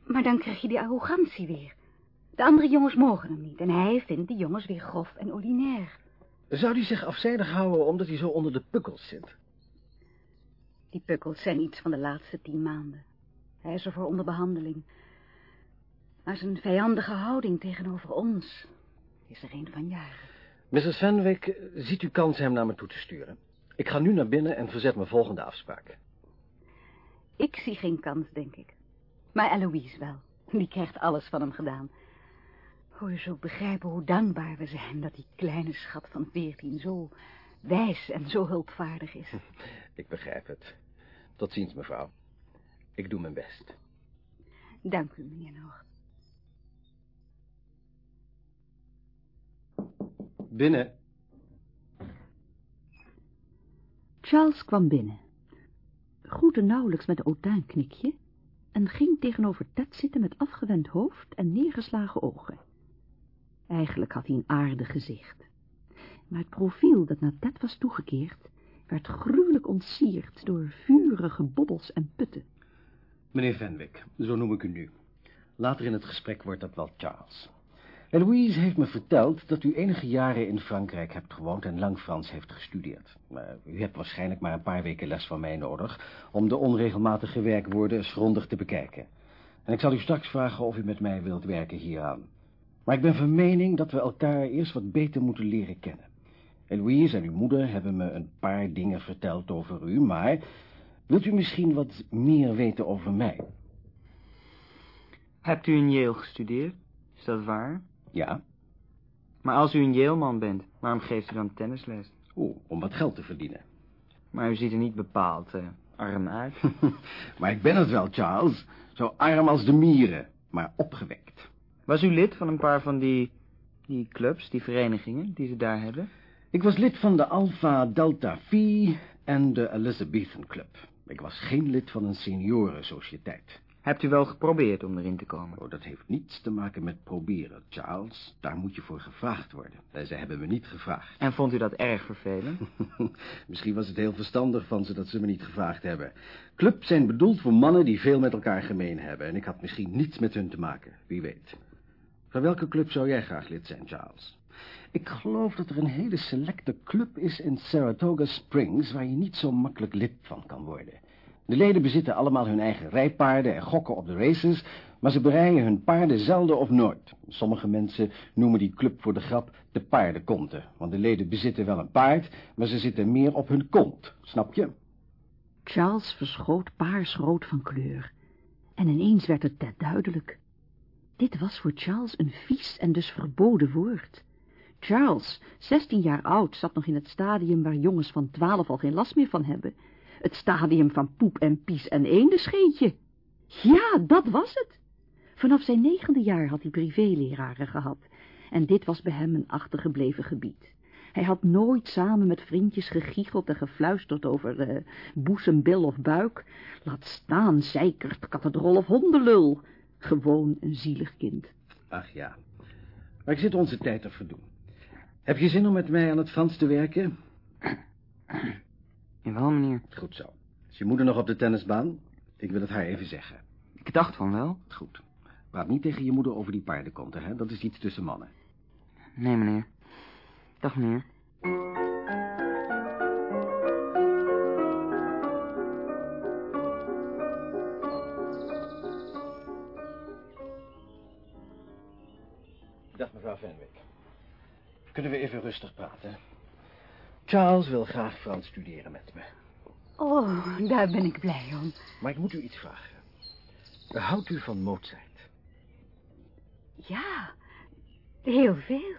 P: Maar dan krijg je die arrogantie weer. De andere jongens mogen hem niet en hij vindt die jongens weer grof en ordinair.
D: Zou hij zich afzijdig houden omdat hij zo onder de pukkels zit?
P: Die pukkels zijn iets van de laatste tien maanden. Hij is ervoor onder behandeling. Maar zijn vijandige houding tegenover ons is er een van jaren.
D: Mrs. Fenwick, ziet u kans hem naar me toe te sturen? Ik ga nu naar binnen en verzet mijn volgende afspraak.
P: Ik zie geen kans, denk ik. Maar Eloise wel. Die krijgt alles van hem gedaan. Hoe je zult begrijpen hoe dankbaar we zijn dat die kleine schat van veertien zo wijs en zo hulpvaardig is.
D: Ik begrijp het. Tot ziens, mevrouw. Ik doe mijn best.
P: Dank u, meneer Noord.
D: Binnen.
B: Charles kwam binnen, groette nauwelijks met een otuinknikje en ging tegenover Ted zitten met afgewend hoofd en neergeslagen ogen. Eigenlijk had hij een aardig gezicht, maar het profiel dat naar Ted was toegekeerd werd gruwelijk ontsierd door vurige bobbels en putten.
D: Meneer Fenwick, zo noem ik u nu. Later in het gesprek wordt dat wel Charles. Eloise heeft me verteld dat u enige jaren in Frankrijk hebt gewoond en lang Frans heeft gestudeerd. Maar u hebt waarschijnlijk maar een paar weken les van mij nodig om de onregelmatige werkwoorden grondig te bekijken. En ik zal u straks vragen of u met mij wilt werken hieraan. Maar ik ben van mening dat we elkaar eerst wat beter moeten leren kennen. Eloise en uw moeder hebben me een paar dingen verteld over u, maar wilt u misschien wat meer weten over mij?
Q: Hebt u in Yale gestudeerd? Is dat waar?
D: Ja.
Q: Maar als u een Yale-man bent, waarom geeft u dan tennisles?
D: Oeh, om wat geld te verdienen.
Q: Maar u ziet er niet bepaald uh, arm uit. (laughs)
D: maar ik ben het wel, Charles. Zo arm als de mieren, maar opgewekt.
Q: Was u lid van een paar van die, die clubs, die verenigingen, die ze daar hebben?
D: Ik was lid van de Alpha Delta Phi en de Elizabethan Club. Ik was geen lid van een seniorensociëteit.
Q: Hebt u wel geprobeerd om erin te komen?
D: Oh, dat heeft niets te maken met proberen, Charles. Daar moet je voor gevraagd worden. En ze hebben me niet gevraagd.
Q: En vond u dat erg vervelend? (laughs)
D: Misschien was het heel verstandig van ze dat ze me niet gevraagd hebben. Clubs zijn bedoeld voor mannen die veel met elkaar gemeen hebben. En ik had misschien niets met hun te maken, wie weet. Van welke club zou jij graag lid zijn, Charles? Ik geloof dat er een hele selecte club is in Saratoga Springs... waar je niet zo makkelijk lid van kan worden. De leden bezitten allemaal hun eigen rijpaarden en gokken op de races... maar ze bereiden hun paarden zelden of nooit. Sommige mensen noemen die club voor de grap de paardenkonten... want de leden bezitten wel een paard, maar ze zitten meer op hun kont. Snap je?
B: Charles verschoot paarsrood van kleur. En ineens werd het Ted duidelijk. Dit was voor Charles een vies en dus verboden woord... Charles, zestien jaar oud, zat nog in het stadium waar jongens van twaalf al geen last meer van hebben. Het stadium van poep en pies en eendenscheetje. Ja, dat was het. Vanaf zijn negende jaar had hij privéleraren gehad. En dit was bij hem een achtergebleven gebied. Hij had nooit samen met vriendjes gegiecheld en gefluisterd over uh, boezem, bil of buik. Laat staan, zeikert, kathedrol of hondenlul. Gewoon een zielig kind.
D: Ach ja, maar ik zit onze tijd te verdoen. Heb je zin om met mij aan het Frans te werken? (clears throat)
Q: Jawel, meneer.
D: Goed zo. Is je moeder nog op de tennisbaan? Ik wil het haar even zeggen.
Q: Ik dacht van wel.
D: Goed. Praat niet tegen je moeder over die paardenkonten, hè? Dat is iets tussen mannen.
Q: Nee, meneer. Dag, meneer.
D: Even rustig praten? Charles wil graag Frans studeren met me.
P: Oh, daar ben ik blij om.
D: Maar ik moet u iets vragen. Houdt u van Mozart?
P: Ja, heel veel.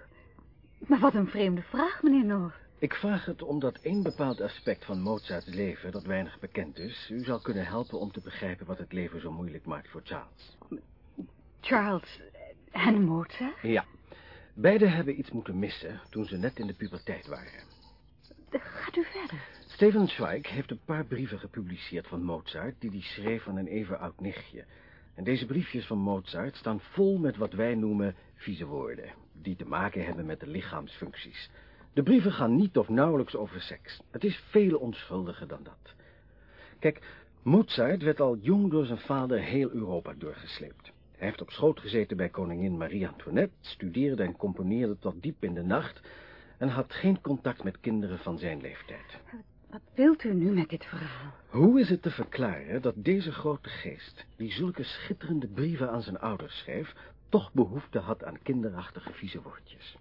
P: Maar wat een vreemde vraag, meneer Noor.
D: Ik vraag het omdat één bepaald aspect van Mozarts leven, dat weinig bekend is, u zal kunnen helpen om te begrijpen wat het leven zo moeilijk maakt voor Charles.
P: Charles en Mozart?
D: Ja. Beiden hebben iets moeten missen toen ze net in de puberteit waren.
P: Gaat u verder.
D: Steven Zweig heeft een paar brieven gepubliceerd van Mozart... die hij schreef aan een even oud nichtje. En deze briefjes van Mozart staan vol met wat wij noemen vieze woorden... die te maken hebben met de lichaamsfuncties. De brieven gaan niet of nauwelijks over seks. Het is veel onschuldiger dan dat. Kijk, Mozart werd al jong door zijn vader heel Europa doorgesleept. Hij heeft op schoot gezeten bij koningin Marie-Antoinette... studeerde en componeerde tot diep in de nacht... en had geen contact met kinderen van zijn leeftijd.
P: Wat wilt u nu met dit verhaal?
D: Hoe is het te verklaren dat deze grote geest, die zulke schitterende brieven aan zijn ouders schreef, toch behoefte had aan kinderachtige vieze woordjes?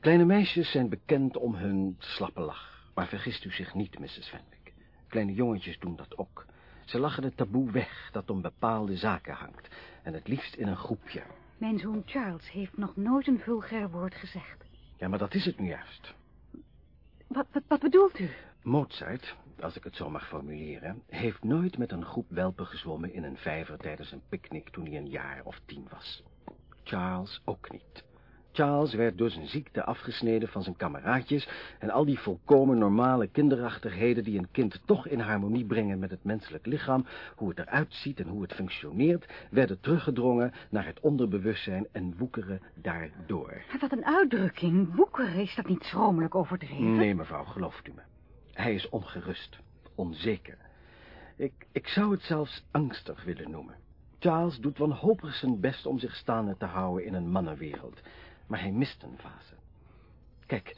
D: Kleine meisjes zijn bekend om hun slappe lach, maar vergist u zich niet, Mrs. Fenwick. Kleine jongetjes doen dat ook. Ze lachen het taboe weg dat om bepaalde zaken hangt, en het liefst in een groepje.
P: Mijn zoon Charles heeft nog nooit een vulgair woord gezegd.
D: Ja, maar dat is het nu juist.
P: Wat, wat, wat bedoelt u?
D: Mozart, als ik het zo mag formuleren, heeft nooit met een groep welpen gezwommen in een vijver tijdens een picknick toen hij een jaar of tien was. Charles ook niet. Charles werd door zijn ziekte afgesneden van zijn kameraadjes en al die volkomen normale kinderachtigheden die een kind toch in harmonie brengen met het menselijk lichaam, hoe het eruit ziet en hoe het functioneert, werden teruggedrongen naar het onderbewustzijn en woekeren daardoor.
P: Wat een uitdrukking. Woekeren, is dat niet schromelijk overdreven?
D: Nee, mevrouw, gelooft u me. Hij is ongerust, onzeker. Ik, ik zou het zelfs angstig willen noemen. Charles doet wanhopig zijn best om zich staande te houden in een mannenwereld, maar hij mist een fase. Kijk,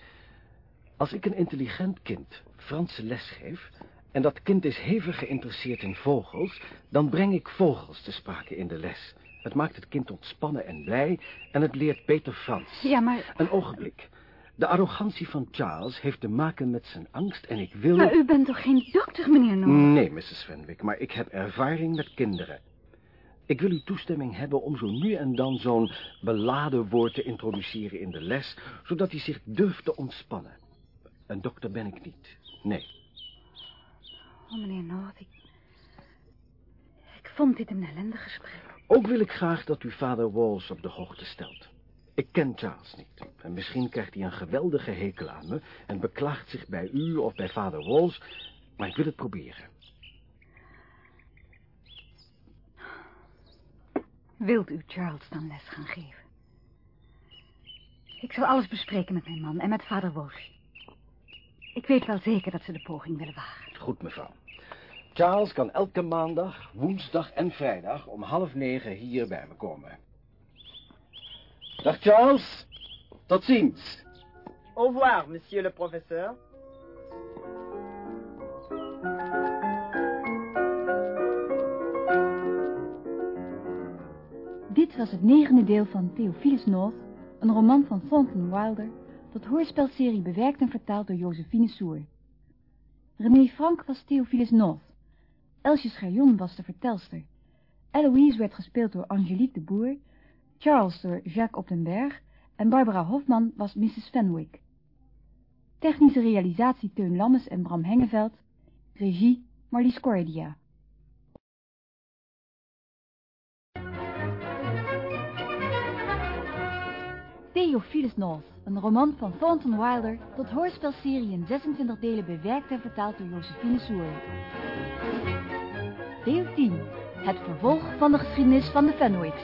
D: als ik een intelligent kind Franse les geef, en dat kind is hevig geïnteresseerd in vogels, dan breng ik vogels te sprake in de les. Het maakt het kind ontspannen en blij en het leert beter Frans.
P: Ja, maar...
D: Een ogenblik. De arrogantie van Charles heeft te maken met zijn angst en ik wil...
P: Maar u bent toch geen dokter, meneer Noor?
D: Nee, Mrs. Fenwick, maar ik heb ervaring met kinderen. Ik wil uw toestemming hebben om zo nu en dan zo'n beladen woord te introduceren in de les, zodat hij zich durft te ontspannen. Een dokter ben ik niet, nee.
P: Oh, meneer Noord, ik... Ik vond dit een ellendig gesprek.
D: Ook wil ik graag dat u vader Walls op de hoogte stelt. Ik ken Charles niet. En misschien krijgt hij een geweldige hekel aan me... en beklaagt zich bij u of bij vader Walls... maar ik wil het proberen.
P: Wilt u Charles dan les gaan geven? Ik zal alles bespreken met mijn man en met vader Walsh. Ik weet wel zeker dat ze de poging willen wagen.
D: Goed, mevrouw. Charles kan elke maandag, woensdag en vrijdag om half negen hier bij me komen. Dag Charles. Tot ziens.
R: Au revoir, monsieur le professeur.
A: Dit was het negende deel van Theophilus North, een roman van Thornton Wilder, tot hoorspelserie bewerkt en vertaald door Josephine Soer. René Frank was Theophilus North. Elsje Scherjon was de vertelster. Eloise werd gespeeld door Angelique de Boer, Charles door Jacques Op den Berg en Barbara Hofman was Mrs. Fenwick. Technische realisatie Teun Lammes en Bram Hengeveld. Regie Marlies Cordia. Theophilus North, een roman van Thornton Wilder, tot hoorspelserie in 26 delen bewerkt en vertaald door Josephine Soer. Deel 10. Het vervolg van de geschiedenis van de Fenwicks.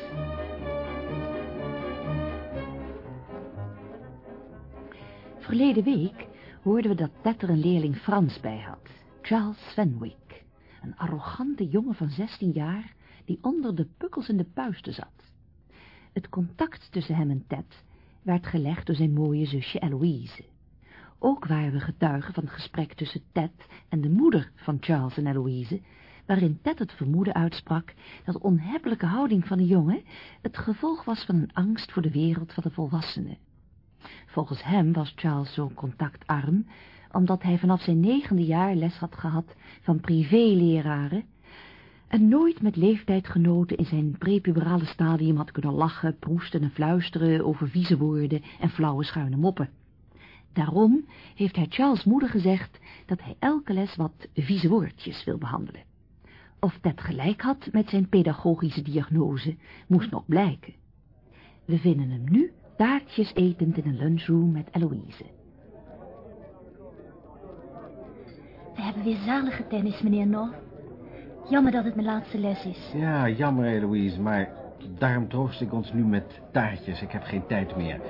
B: Verleden week hoorden we dat Ted er een leerling Frans bij had. Charles Fenwick. Een arrogante jongen van 16 jaar die onder de pukkels in de puisten zat. Het contact tussen hem en Ted werd gelegd door zijn mooie zusje Eloise. Ook waren we getuigen van het gesprek tussen Ted en de moeder van Charles en Eloise, waarin Ted het vermoeden uitsprak dat de onhebbelijke houding van de jongen het gevolg was van een angst voor de wereld van de volwassenen. Volgens hem was Charles zo contactarm, omdat hij vanaf zijn negende jaar les had gehad van privéleraren en nooit met leeftijdgenoten in zijn prepuberale stadium had kunnen lachen, proesten en fluisteren over vieze woorden en flauwe schuine moppen. Daarom heeft hij Charles' moeder gezegd dat hij elke les wat vieze woordjes wil behandelen. Of Ted gelijk had met zijn pedagogische diagnose, moest nog blijken. We vinden hem nu taartjes etend in een lunchroom met Eloise.
O: We hebben weer zalige tennis, meneer North. Jammer dat het mijn laatste les is.
D: Ja, jammer, Eloise, maar daarom troost ik ons nu met taartjes. Ik heb geen tijd meer.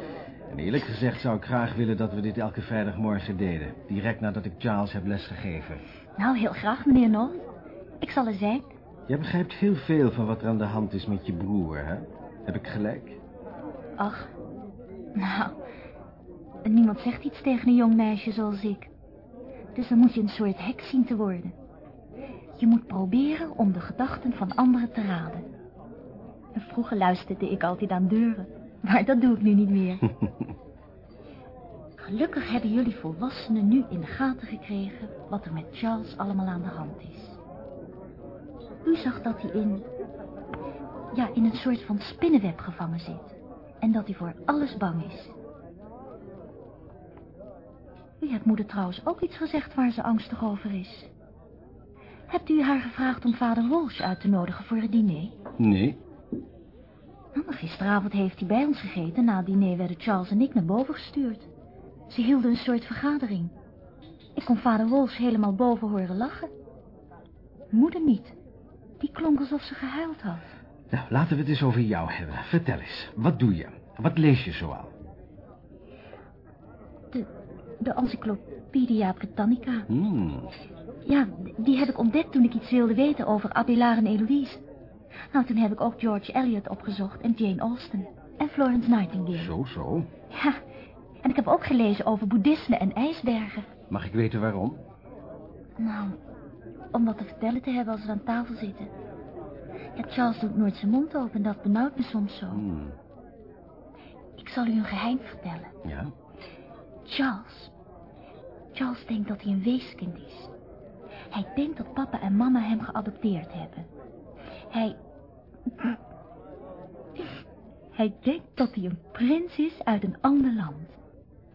D: En eerlijk gezegd zou ik graag willen dat we dit elke vrijdagmorgen deden. Direct nadat ik Charles heb lesgegeven.
O: Nou, heel graag, meneer North. Ik zal er zijn.
D: Jij begrijpt heel veel van wat er aan de hand is met je broer, hè? Heb ik gelijk?
O: Ach, nou, niemand zegt iets tegen een jong meisje zoals ik. Dus dan moet je een soort hek zien te worden. Je moet proberen om de gedachten van anderen te raden. En vroeger luisterde ik altijd aan deuren, maar dat doe ik nu niet meer. (laughs) Gelukkig hebben jullie volwassenen nu in de gaten gekregen wat er met Charles allemaal aan de hand is. U zag dat hij in, ja, in een soort van spinnenweb gevangen zit. En dat hij voor alles bang is. U hebt moeder trouwens ook iets gezegd waar ze angstig over is. Hebt u haar gevraagd om vader Walsh uit te nodigen voor het diner?
D: Nee.
O: Nou, gisteravond heeft hij bij ons gegeten. Na het diner werden Charles en ik naar boven gestuurd. Ze hielden een soort vergadering. Ik kon vader Walsh helemaal boven horen lachen. Moeder niet. Die klonk alsof ze gehuild had.
D: Nou, laten we het eens over jou hebben. Vertel eens, wat doe je? Wat lees je zoal?
O: De, de Encyclopedia Britannica.
D: Hmm.
O: Ja, die heb ik ontdekt toen ik iets wilde weten over Abelard en Eloise. Nou, toen heb ik ook George Eliot opgezocht en Jane Austen. En Florence Nightingale.
D: Zo, zo.
O: Ja, en ik heb ook gelezen over boeddhisme en ijsbergen.
D: Mag ik weten waarom?
O: Nou, om wat te vertellen te hebben als we aan tafel zitten. Ja, Charles doet nooit zijn mond open en dat benauwt me soms zo.
D: Hmm.
O: Ik zal u een geheim vertellen.
D: Ja?
O: Charles. Charles denkt dat hij een weeskind is. Hij denkt dat papa en mama hem geadopteerd hebben. Hij... Hij denkt dat hij een prins is uit een ander land.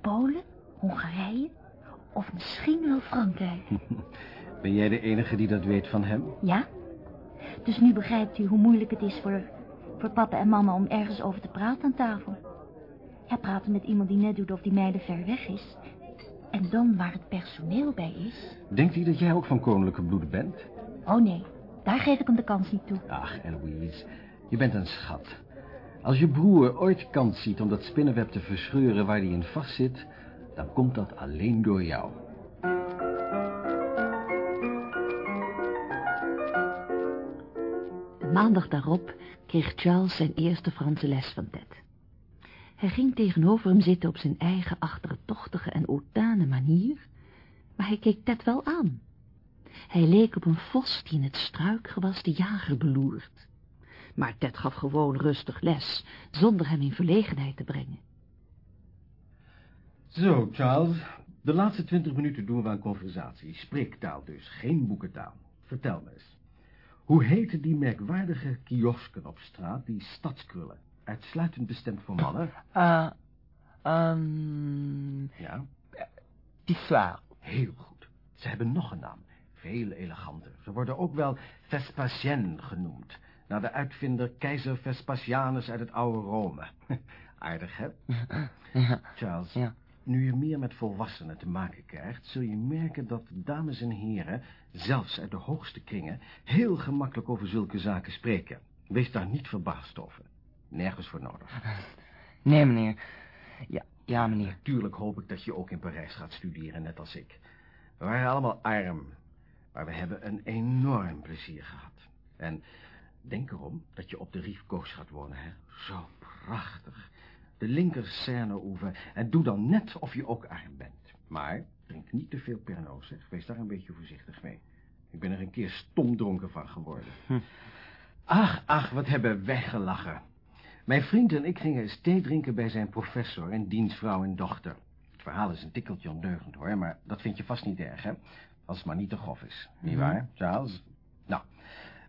O: Polen, Hongarije of misschien wel Frankrijk. (laughs)
D: Ben jij de enige die dat weet van hem?
O: Ja? Dus nu begrijpt u hoe moeilijk het is voor, voor papa en mama om ergens over te praten aan tafel. Ja, praten met iemand die net doet of die mijlen ver weg is. En dan waar het personeel bij is.
D: Denkt hij dat jij ook van koninklijke bloed bent?
O: Oh nee, daar geef ik hem de kans niet toe.
D: Ach, Eloise, je bent een schat. Als je broer ooit kans ziet om dat spinnenweb te verscheuren waar hij in vastzit... dan komt dat alleen door jou.
B: De maandag daarop kreeg Charles zijn eerste Franse les van Ted. Hij ging tegenover hem zitten op zijn eigen achtertochtige en otane manier, maar hij keek Ted wel aan. Hij leek op een vos die in het struikgewas de jager beloert. Maar Ted gaf gewoon rustig les, zonder hem in verlegenheid te brengen.
D: Zo, Charles. De laatste twintig minuten doen we aan conversatie. Spreektaal dus, geen boekentaal. Vertel eens. Hoe heten die merkwaardige kiosken op straat, die stadskrullen? Uitsluitend bestemd voor mannen?
Q: Ah, um...
D: Ja?
Q: Pissoir.
D: Heel goed. Ze hebben nog een naam. Veel eleganter. Ze worden ook wel Vespasien genoemd. Naar de uitvinder keizer Vespasianus uit het oude Rome. (laughs) Aardig, hè? (laughs)
Q: Ja.
D: Charles,
Q: Ja.
D: nu je meer met volwassenen te maken krijgt... zul je merken dat dames en heren, zelfs uit de hoogste kringen... heel gemakkelijk over zulke zaken spreken. Wees daar niet verbaasd over. Nergens voor nodig.
Q: Nee, meneer. Ja, ja, meneer.
D: Natuurlijk hoop ik dat je ook in Parijs gaat studeren, net als ik. We waren allemaal arm, maar we hebben een enorm plezier gehad. En denk erom dat je op de Gauche gaat wonen, hè. Zo prachtig. De linker Seine-oever. En doe dan net of je ook arm bent. Maar drink niet te veel Pernod, zeg. Wees daar een beetje voorzichtig mee. Ik ben er een keer stomdronken van geworden. Ach, ach, wat hebben wij gelachen. Mijn vriend en ik gingen eens thee drinken bij zijn professor en diens vrouw en dochter. Het verhaal is een tikkeltje ondeugend, hoor, maar dat vind je vast niet erg, hè? Als het maar niet te grof is. Niet waar, Charles? Nou,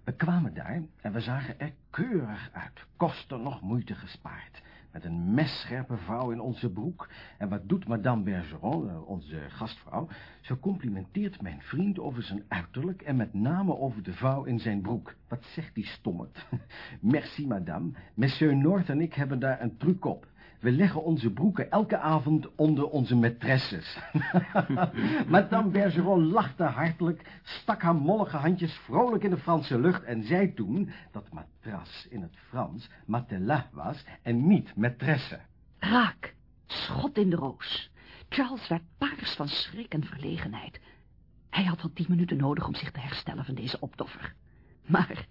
D: we kwamen daar en we zagen er keurig uit. Kosten nog moeite gespaard. Met een messcherpe vrouw in onze broek. En wat doet madame Bergeron, eh, onze gastvrouw? Ze complimenteert mijn vriend over zijn uiterlijk... en met name over de vrouw in zijn broek. Wat zegt die stommerd? (laughs) Merci, madame. Monsieur North en ik hebben daar een truc op. We leggen onze broeken elke avond onder onze maîtresses. (laughs) Madame Bergeron lachte hartelijk, stak haar mollige handjes vrolijk in de Franse lucht... en zei toen dat matras in het Frans matelas was en niet maîtresse.
B: Raak, schot in de roos. Charles werd paars van schrik en verlegenheid. Hij had wel tien minuten nodig om zich te herstellen van deze optoffer. Maar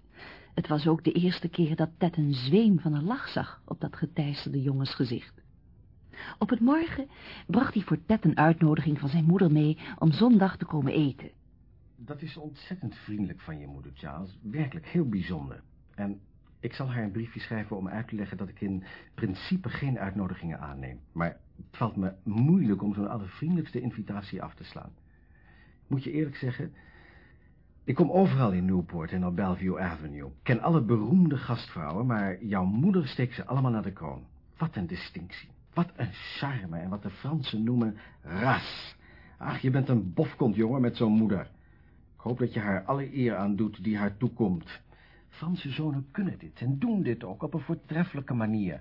B: het was ook de eerste keer dat Ted een zweem van een lach zag op dat geteisterde jongensgezicht. Op het morgen bracht hij voor Ted een uitnodiging van zijn moeder mee om zondag te komen eten.
D: Dat is ontzettend vriendelijk van je moeder, Charles. Werkelijk heel bijzonder. En ik zal haar een briefje schrijven om uit te leggen dat ik in principe geen uitnodigingen aanneem. Maar het valt me moeilijk om zo'n allervriendelijkste invitatie af te slaan. Moet je eerlijk zeggen, ik kom overal in Newport en op Bellevue Avenue. Ken alle beroemde gastvrouwen, maar jouw moeder steekt ze allemaal naar de kroon. Wat een distinctie. Wat een charme en wat de Fransen noemen ras. Ach, je bent een bofkont, jongen, met zo'n moeder. Ik hoop dat je haar alle eer aandoet die haar toekomt. Franse zonen kunnen dit en doen dit ook op een voortreffelijke manier.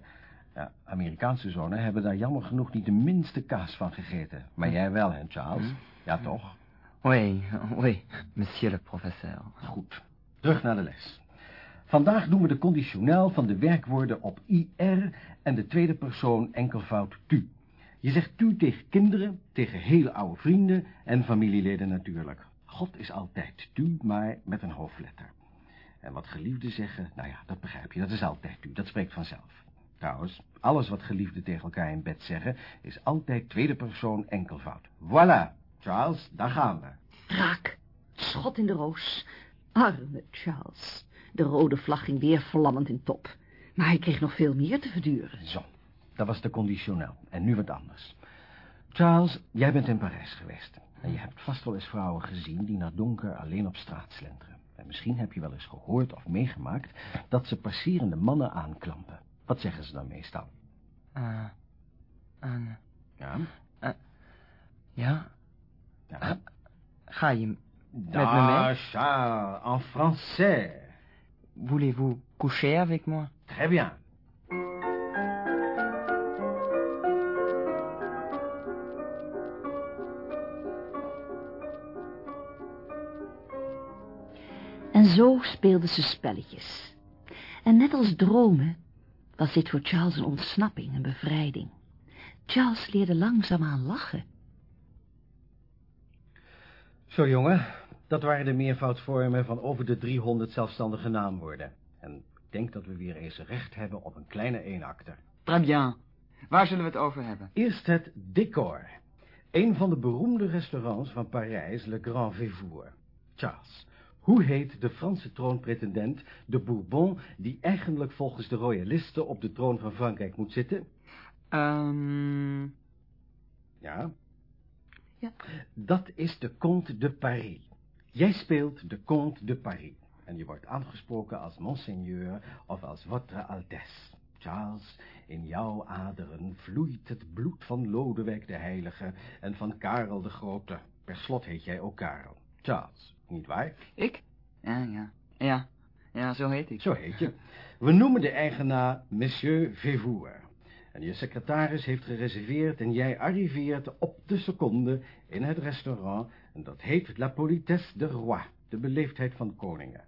D: Ja, Amerikaanse zonen hebben daar jammer genoeg niet de minste kaas van gegeten. Maar jij wel, hè, Charles? Ja, toch?
Q: Oui, oui, monsieur le professeur.
D: Goed, terug naar de les. Vandaag doen we de conditioneel van de werkwoorden op IR en de tweede persoon enkelvoud tu. Je zegt tu tegen kinderen, tegen hele oude vrienden en familieleden natuurlijk. God is altijd tu, maar met een hoofdletter. En wat geliefden zeggen, nou ja, dat begrijp je, dat is altijd tu, dat spreekt vanzelf. Trouwens, alles wat geliefden tegen elkaar in bed zeggen, is altijd tweede persoon enkelvoud. Voilà, Charles, daar gaan we.
B: Raak, schot in de roos. Arme Charles. De rode vlag ging weer vlammend in top. Maar hij kreeg nog veel meer te verduren.
D: Zo, dat was de conditioneel. En nu wat anders. Charles, jij bent in Parijs geweest. En je hebt vast wel eens vrouwen gezien die naar donker alleen op straat slenteren. En misschien heb je wel eens gehoord of meegemaakt dat ze passerende mannen aanklampen. Wat zeggen ze dan meestal?
Q: Uh, uh,
D: ja?
Q: Uh, ja?
D: Ja?
Q: ga je met
D: Da,
Q: me mee?
D: Charles, en français.
Q: Voulez-vous coucher avec moi?
D: Très bien.
B: En zo speelden ze spelletjes. En net als dromen was dit voor Charles een ontsnapping, een bevrijding. Charles leerde langzaamaan lachen.
D: Zo, jongen, dat waren de meervoudsvormen van over de 300 zelfstandige naamwoorden. En ik denk dat we weer eens recht hebben op een kleine eenakter.
Q: Très bien. Waar zullen we het over hebben?
D: Eerst het decor. Een van de beroemde restaurants van Parijs, Le Grand Vévour. Charles, hoe heet de Franse troonpretendent, de Bourbon, die eigenlijk volgens de royalisten op de troon van Frankrijk moet zitten?
Q: Um...
D: Ja?
Q: Ja.
D: Dat is de Comte de Paris. Jij speelt de Comte de Paris. En je wordt aangesproken als monseigneur of als votre altesse. Charles, in jouw aderen vloeit het bloed van Lodewijk de Heilige en van Karel de Grote. Per slot heet jij ook Karel. Charles, niet waar?
Q: Ik? Ja, ja. Ja, ja, zo heet ik.
D: Zo heet je. We noemen de eigenaar Monsieur Vévour. En je secretaris heeft gereserveerd en jij arriveert op de seconde in het restaurant. En dat heet La Politesse de Roi, de beleefdheid van koningen.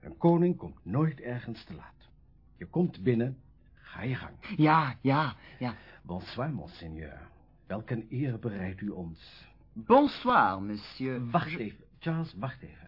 D: Een koning komt nooit ergens te laat. Je komt binnen, ga je gang.
Q: Ja, ja, ja.
D: Bonsoir, monseigneur. Welk een eer bereidt u ons.
Q: Bonsoir, monsieur.
D: Wacht even, Charles, wacht even.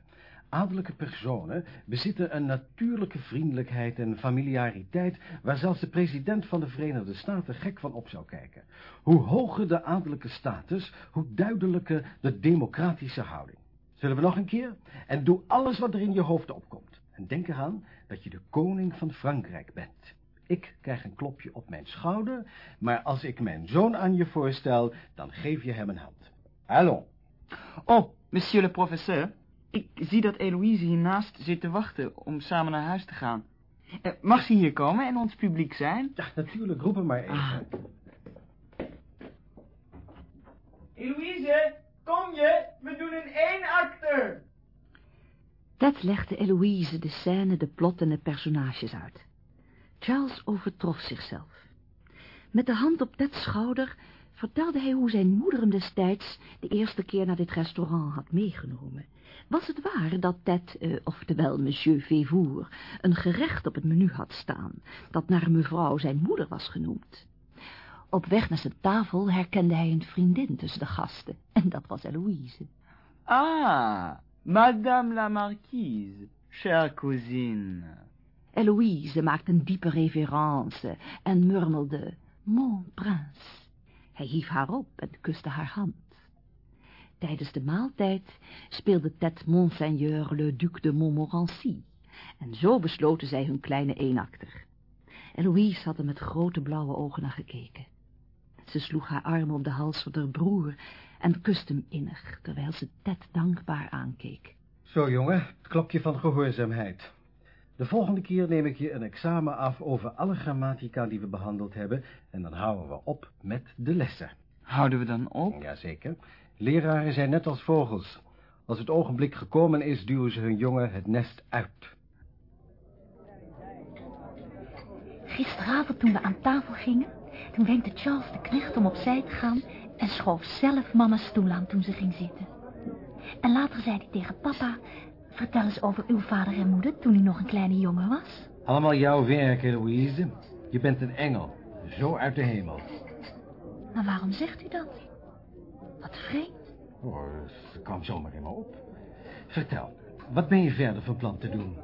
D: Adellijke personen bezitten een natuurlijke vriendelijkheid en familiariteit... waar zelfs de president van de Verenigde Staten gek van op zou kijken. Hoe hoger de adellijke status, hoe duidelijker de democratische houding. Zullen we nog een keer? En doe alles wat er in je hoofd opkomt. En denk eraan dat je de koning van Frankrijk bent. Ik krijg een klopje op mijn schouder, maar als ik mijn zoon aan je voorstel, dan geef je hem een hand. Allons.
Q: Oh, monsieur le professeur. Ik zie dat Eloïse hiernaast zit te wachten om samen naar huis te gaan. Eh, mag ze hier komen en ons publiek zijn?
D: Ja, natuurlijk. Roep hem maar even.
Q: Ah.
R: Eloïse, kom je? We doen een één acte.
B: Ted legde Eloïse de scène, de plot en de personages uit. Charles overtrof zichzelf. Met de hand op Ted's schouder vertelde hij hoe zijn moeder hem destijds de eerste keer naar dit restaurant had meegenomen. Was het waar dat Ted, eh, oftewel monsieur Vévour, een gerecht op het menu had staan, dat naar mevrouw zijn moeder was genoemd? Op weg naar zijn tafel herkende hij een vriendin tussen de gasten, en dat was Eloïse.
Q: Ah, madame la marquise, chère cousine.
B: Eloïse maakte een diepe révérence en murmelde... Mon prince. Hij hief haar op en kuste haar hand. Tijdens de maaltijd speelde Ted Monseigneur le Duc de Montmorency, en zo besloten zij hun kleine eenakter. Eloïse had er met grote blauwe ogen naar gekeken. Ze sloeg haar arm om de hals van haar broer en kuste hem innig, terwijl ze Ted dankbaar aankeek.
D: Zo, jongen, het klokje van gehoorzaamheid. De volgende keer neem ik je een examen af over alle grammatica die we behandeld hebben... en dan houden we op met de lessen.
Q: Houden we dan op?
D: Jazeker. Leraren zijn net als vogels. Als het ogenblik gekomen is, duwen ze hun jongen het nest uit.
O: Gisteravond toen we aan tafel gingen, toen wenkte Charles de knecht om opzij te gaan en schoof zelf mama's stoel aan toen ze ging zitten. En later zei hij tegen papa, vertel eens over uw vader en moeder toen u nog een kleine jongen was.
D: Allemaal jouw werk, Louise. Je bent een engel. Zo uit de hemel.
O: Maar waarom zegt u dat? Wat vreemd.
D: Oh, dat kwam zomaar in me op. Vertel, wat ben je verder van plan te doen?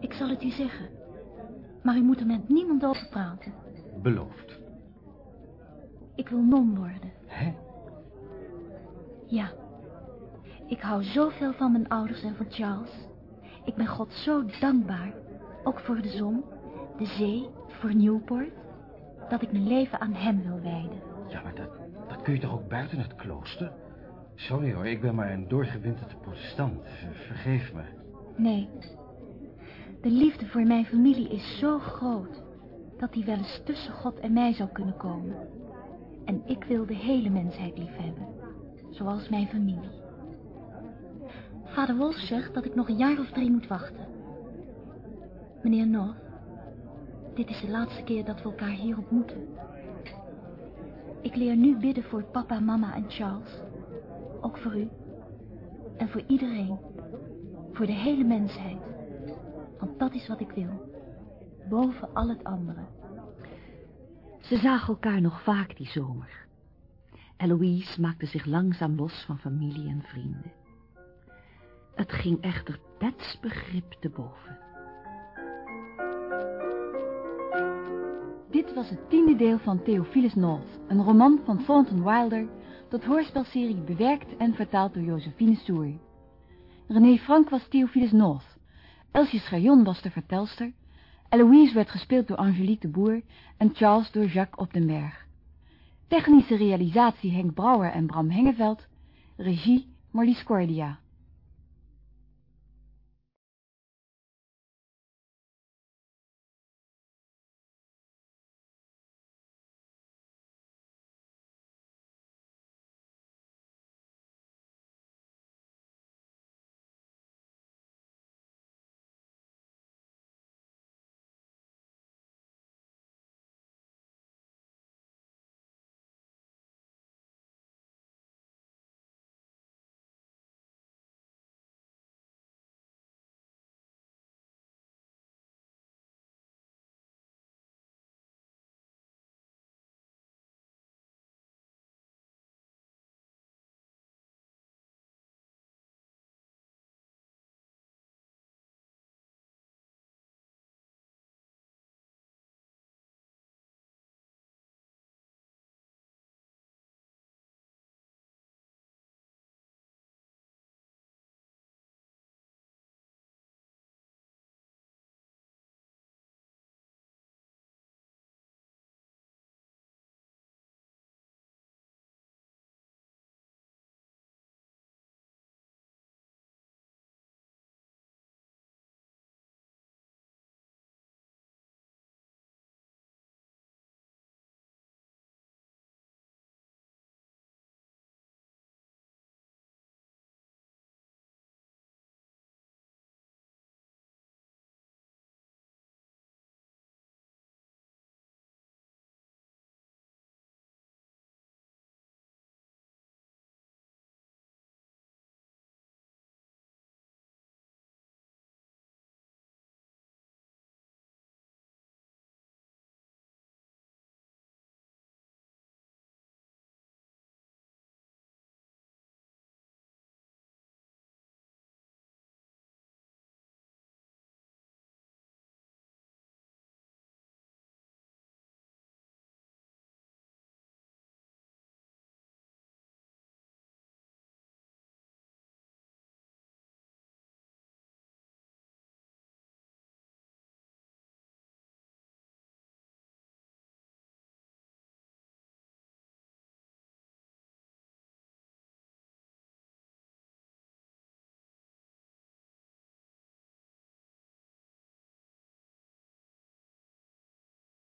O: Ik zal het u zeggen. Maar u moet er met niemand over praten.
D: Beloofd.
O: Ik wil non worden.
D: Hè?
O: Ja. Ik hou zoveel van mijn ouders en van Charles. Ik ben God zo dankbaar. Ook voor de zon, de zee, voor Newport. Dat ik mijn leven aan hem wil wijden.
D: Ja, maar dat, dat kun je toch ook buiten het klooster? Sorry hoor, ik ben maar een doorgewinterde protestant. Vergeef me.
O: Nee. De liefde voor mijn familie is zo groot... dat die wel eens tussen God en mij zou kunnen komen. En ik wil de hele mensheid liefhebben. Zoals mijn familie. Vader Wolf zegt dat ik nog een jaar of drie moet wachten. Meneer North, dit is de laatste keer dat we elkaar hier ontmoeten. Ik leer nu bidden voor papa, mama en Charles. Ook voor u. En voor iedereen. Voor de hele mensheid. Want dat is wat ik wil. Boven al het andere.
B: Ze zagen elkaar nog vaak die zomer. Eloïse maakte zich langzaam los van familie en vrienden. Het ging echter Bets begrip te boven.
A: Dit was het tiende deel van Theophilus North, een roman van Thornton Wilder, tot hoorspelserie bewerkt en vertaald door Josephine Soer. René Frank was Theophilus North, Elsje Schajon was de vertelster, Eloïse werd gespeeld door Angelique de Boer en Charles door Jacques Op den Berg. Technische realisatie Henk Brouwer en Bram Hengeveld, regie Marlies Cordia.